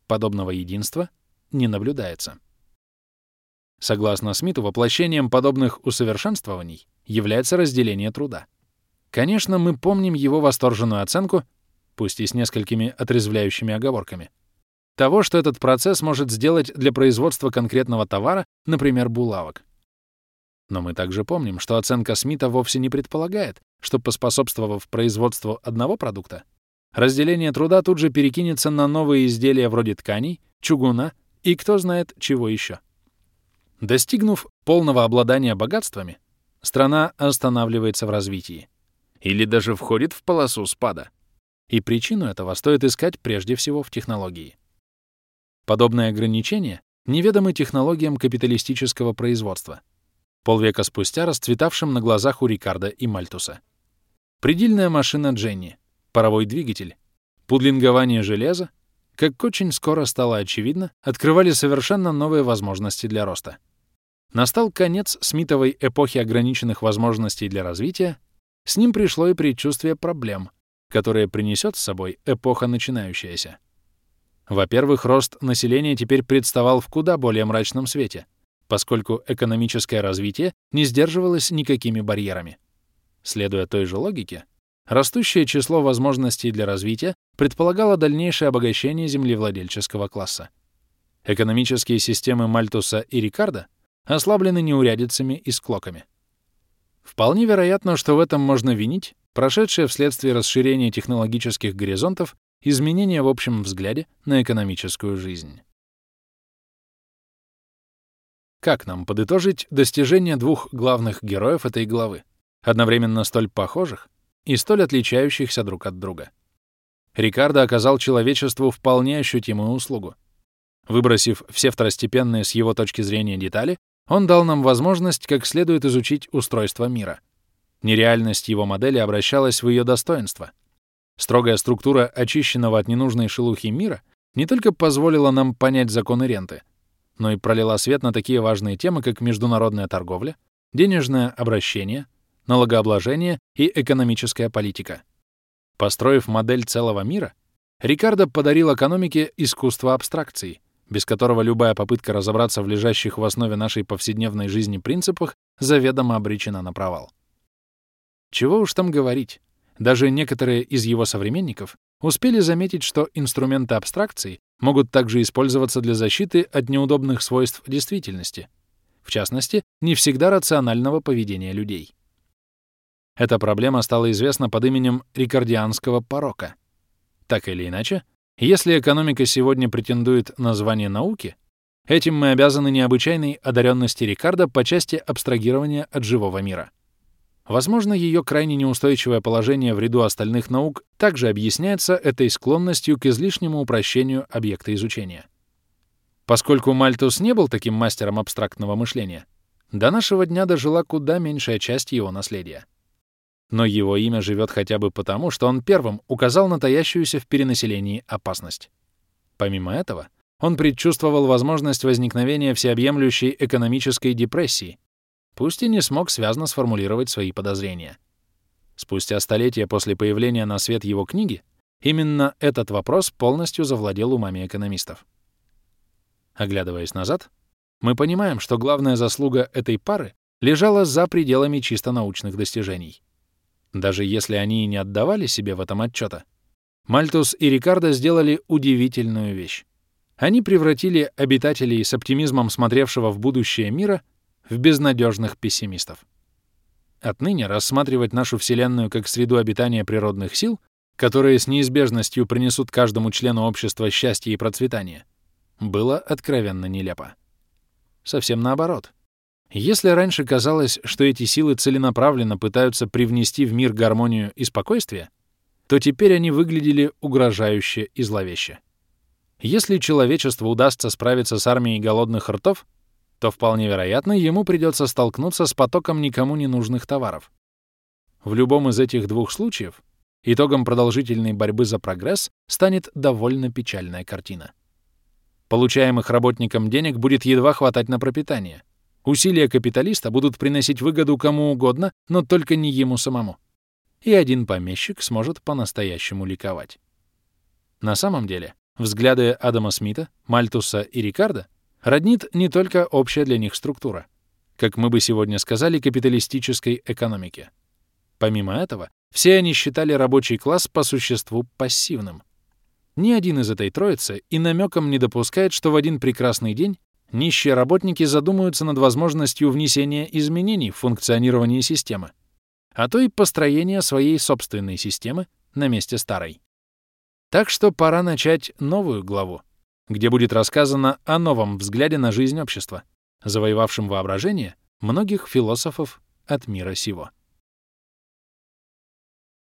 подобного единства не наблюдается. Согласно Смиту, воплощением подобных усовершенствований является разделение труда. Конечно, мы помним его восторженную оценку, пусть и с несколькими отрезвляющими оговорками — того, что этот процесс может сделать для производства конкретного товара, например, булавок. Но мы также помним, что оценка Смита вовсе не предполагает, что, поспособствовав производству одного продукта, разделение труда тут же перекинется на новые изделия вроде тканей, чугуна и кто знает чего еще. Достигнув полного обладания богатствами, страна останавливается в развитии или даже входит в полосу спада. И причину этого стоит искать прежде всего в технологии. Подобные ограничения неведомы технологиям капиталистического производства, полвека спустя расцветавшим на глазах у Рикардо и Мальтуса. Предельная машина Дженни, паровой двигатель, пудлингование железа, как очень скоро стало очевидно, открывали совершенно новые возможности для роста. Настал конец Смитовой эпохи ограниченных возможностей для развития, с ним пришло и предчувствие проблем, которые принесет с собой эпоха начинающаяся. Во-первых, рост населения теперь представал в куда более мрачном свете, поскольку экономическое развитие не сдерживалось никакими барьерами. Следуя той же логике, растущее число возможностей для развития предполагало дальнейшее обогащение землевладельческого класса. Экономические системы Мальтуса и Рикардо ослаблены неурядицами и склоками. Вполне вероятно, что в этом можно винить прошедшее вследствие расширения технологических горизонтов изменения в общем взгляде на экономическую жизнь. Как нам подытожить достижения двух главных героев этой главы, одновременно столь похожих и столь отличающихся друг от друга? Рикардо оказал человечеству вполне ощутимую услугу. Выбросив все второстепенные с его точки зрения детали, он дал нам возможность как следует изучить устройство мира. Нереальность его модели обращалась в ее достоинство — Строгая структура очищенного от ненужной шелухи мира не только позволила нам понять законы ренты, но и пролила свет на такие важные темы, как международная торговля, денежное обращение, налогообложение и экономическая политика. Построив модель целого мира, Рикардо подарил экономике искусство абстракции, без которого любая попытка разобраться в лежащих в основе нашей повседневной жизни принципах заведомо обречена на провал. Чего уж там говорить, даже некоторые из его современников успели заметить, что инструменты абстракции могут также использоваться для защиты от неудобных свойств действительности, в частности, не всегда рационального поведения людей. Эта проблема стала известна под именем рикардианского порока. Так или иначе, если экономика сегодня претендует на звание науки, этим мы обязаны необычайной одаренности Рикардо по части абстрагирования от живого мира. Возможно, ее крайне неустойчивое положение в ряду остальных наук также объясняется этой склонностью к излишнему упрощению объекта изучения. Поскольку Мальтус не был таким мастером абстрактного мышления, до нашего дня дожила куда меньшая часть его наследия. Но его имя живет хотя бы потому, что он первым указал на таящуюся в перенаселении опасность. Помимо этого, он предчувствовал возможность возникновения всеобъемлющей экономической депрессии, пусть и не смог связно сформулировать свои подозрения. Спустя столетия после появления на свет его книги, именно этот вопрос полностью завладел умами экономистов. Оглядываясь назад, мы понимаем, что главная заслуга этой пары лежала за пределами чисто научных достижений. Даже если они и не отдавали себе в этом отчета, Мальтус и Рикардо сделали удивительную вещь. Они превратили обитателей с оптимизмом смотревшего в будущее мира в безнадежных пессимистов. Отныне рассматривать нашу Вселенную как среду обитания природных сил, которые с неизбежностью принесут каждому члену общества счастье и процветание, было откровенно нелепо. Совсем наоборот. Если раньше казалось, что эти силы целенаправленно пытаются привнести в мир гармонию и спокойствие, то теперь они выглядели угрожающе и зловеще. Если человечеству удастся справиться с армией голодных ртов, то вполне вероятно, ему придется столкнуться с потоком никому не нужных товаров. В любом из этих двух случаев итогом продолжительной борьбы за прогресс станет довольно печальная картина. Получаемых работникам денег будет едва хватать на пропитание. Усилия капиталиста будут приносить выгоду кому угодно, но только не ему самому. И один помещик сможет по-настоящему ликовать. На самом деле, взгляды Адама Смита, Мальтуса и Рикардо роднит не только общая для них структура, как мы бы сегодня сказали, капиталистической экономики. Помимо этого, все они считали рабочий класс по существу пассивным. Ни один из этой троицы и намеком не допускает, что в один прекрасный день нищие работники задумаются над возможностью внесения изменений в функционирование системы, а то и построения своей собственной системы на месте старой. Так что пора начать новую главу, где будет рассказано о новом взгляде на жизнь общества, завоевавшем воображение многих философов от мира сего.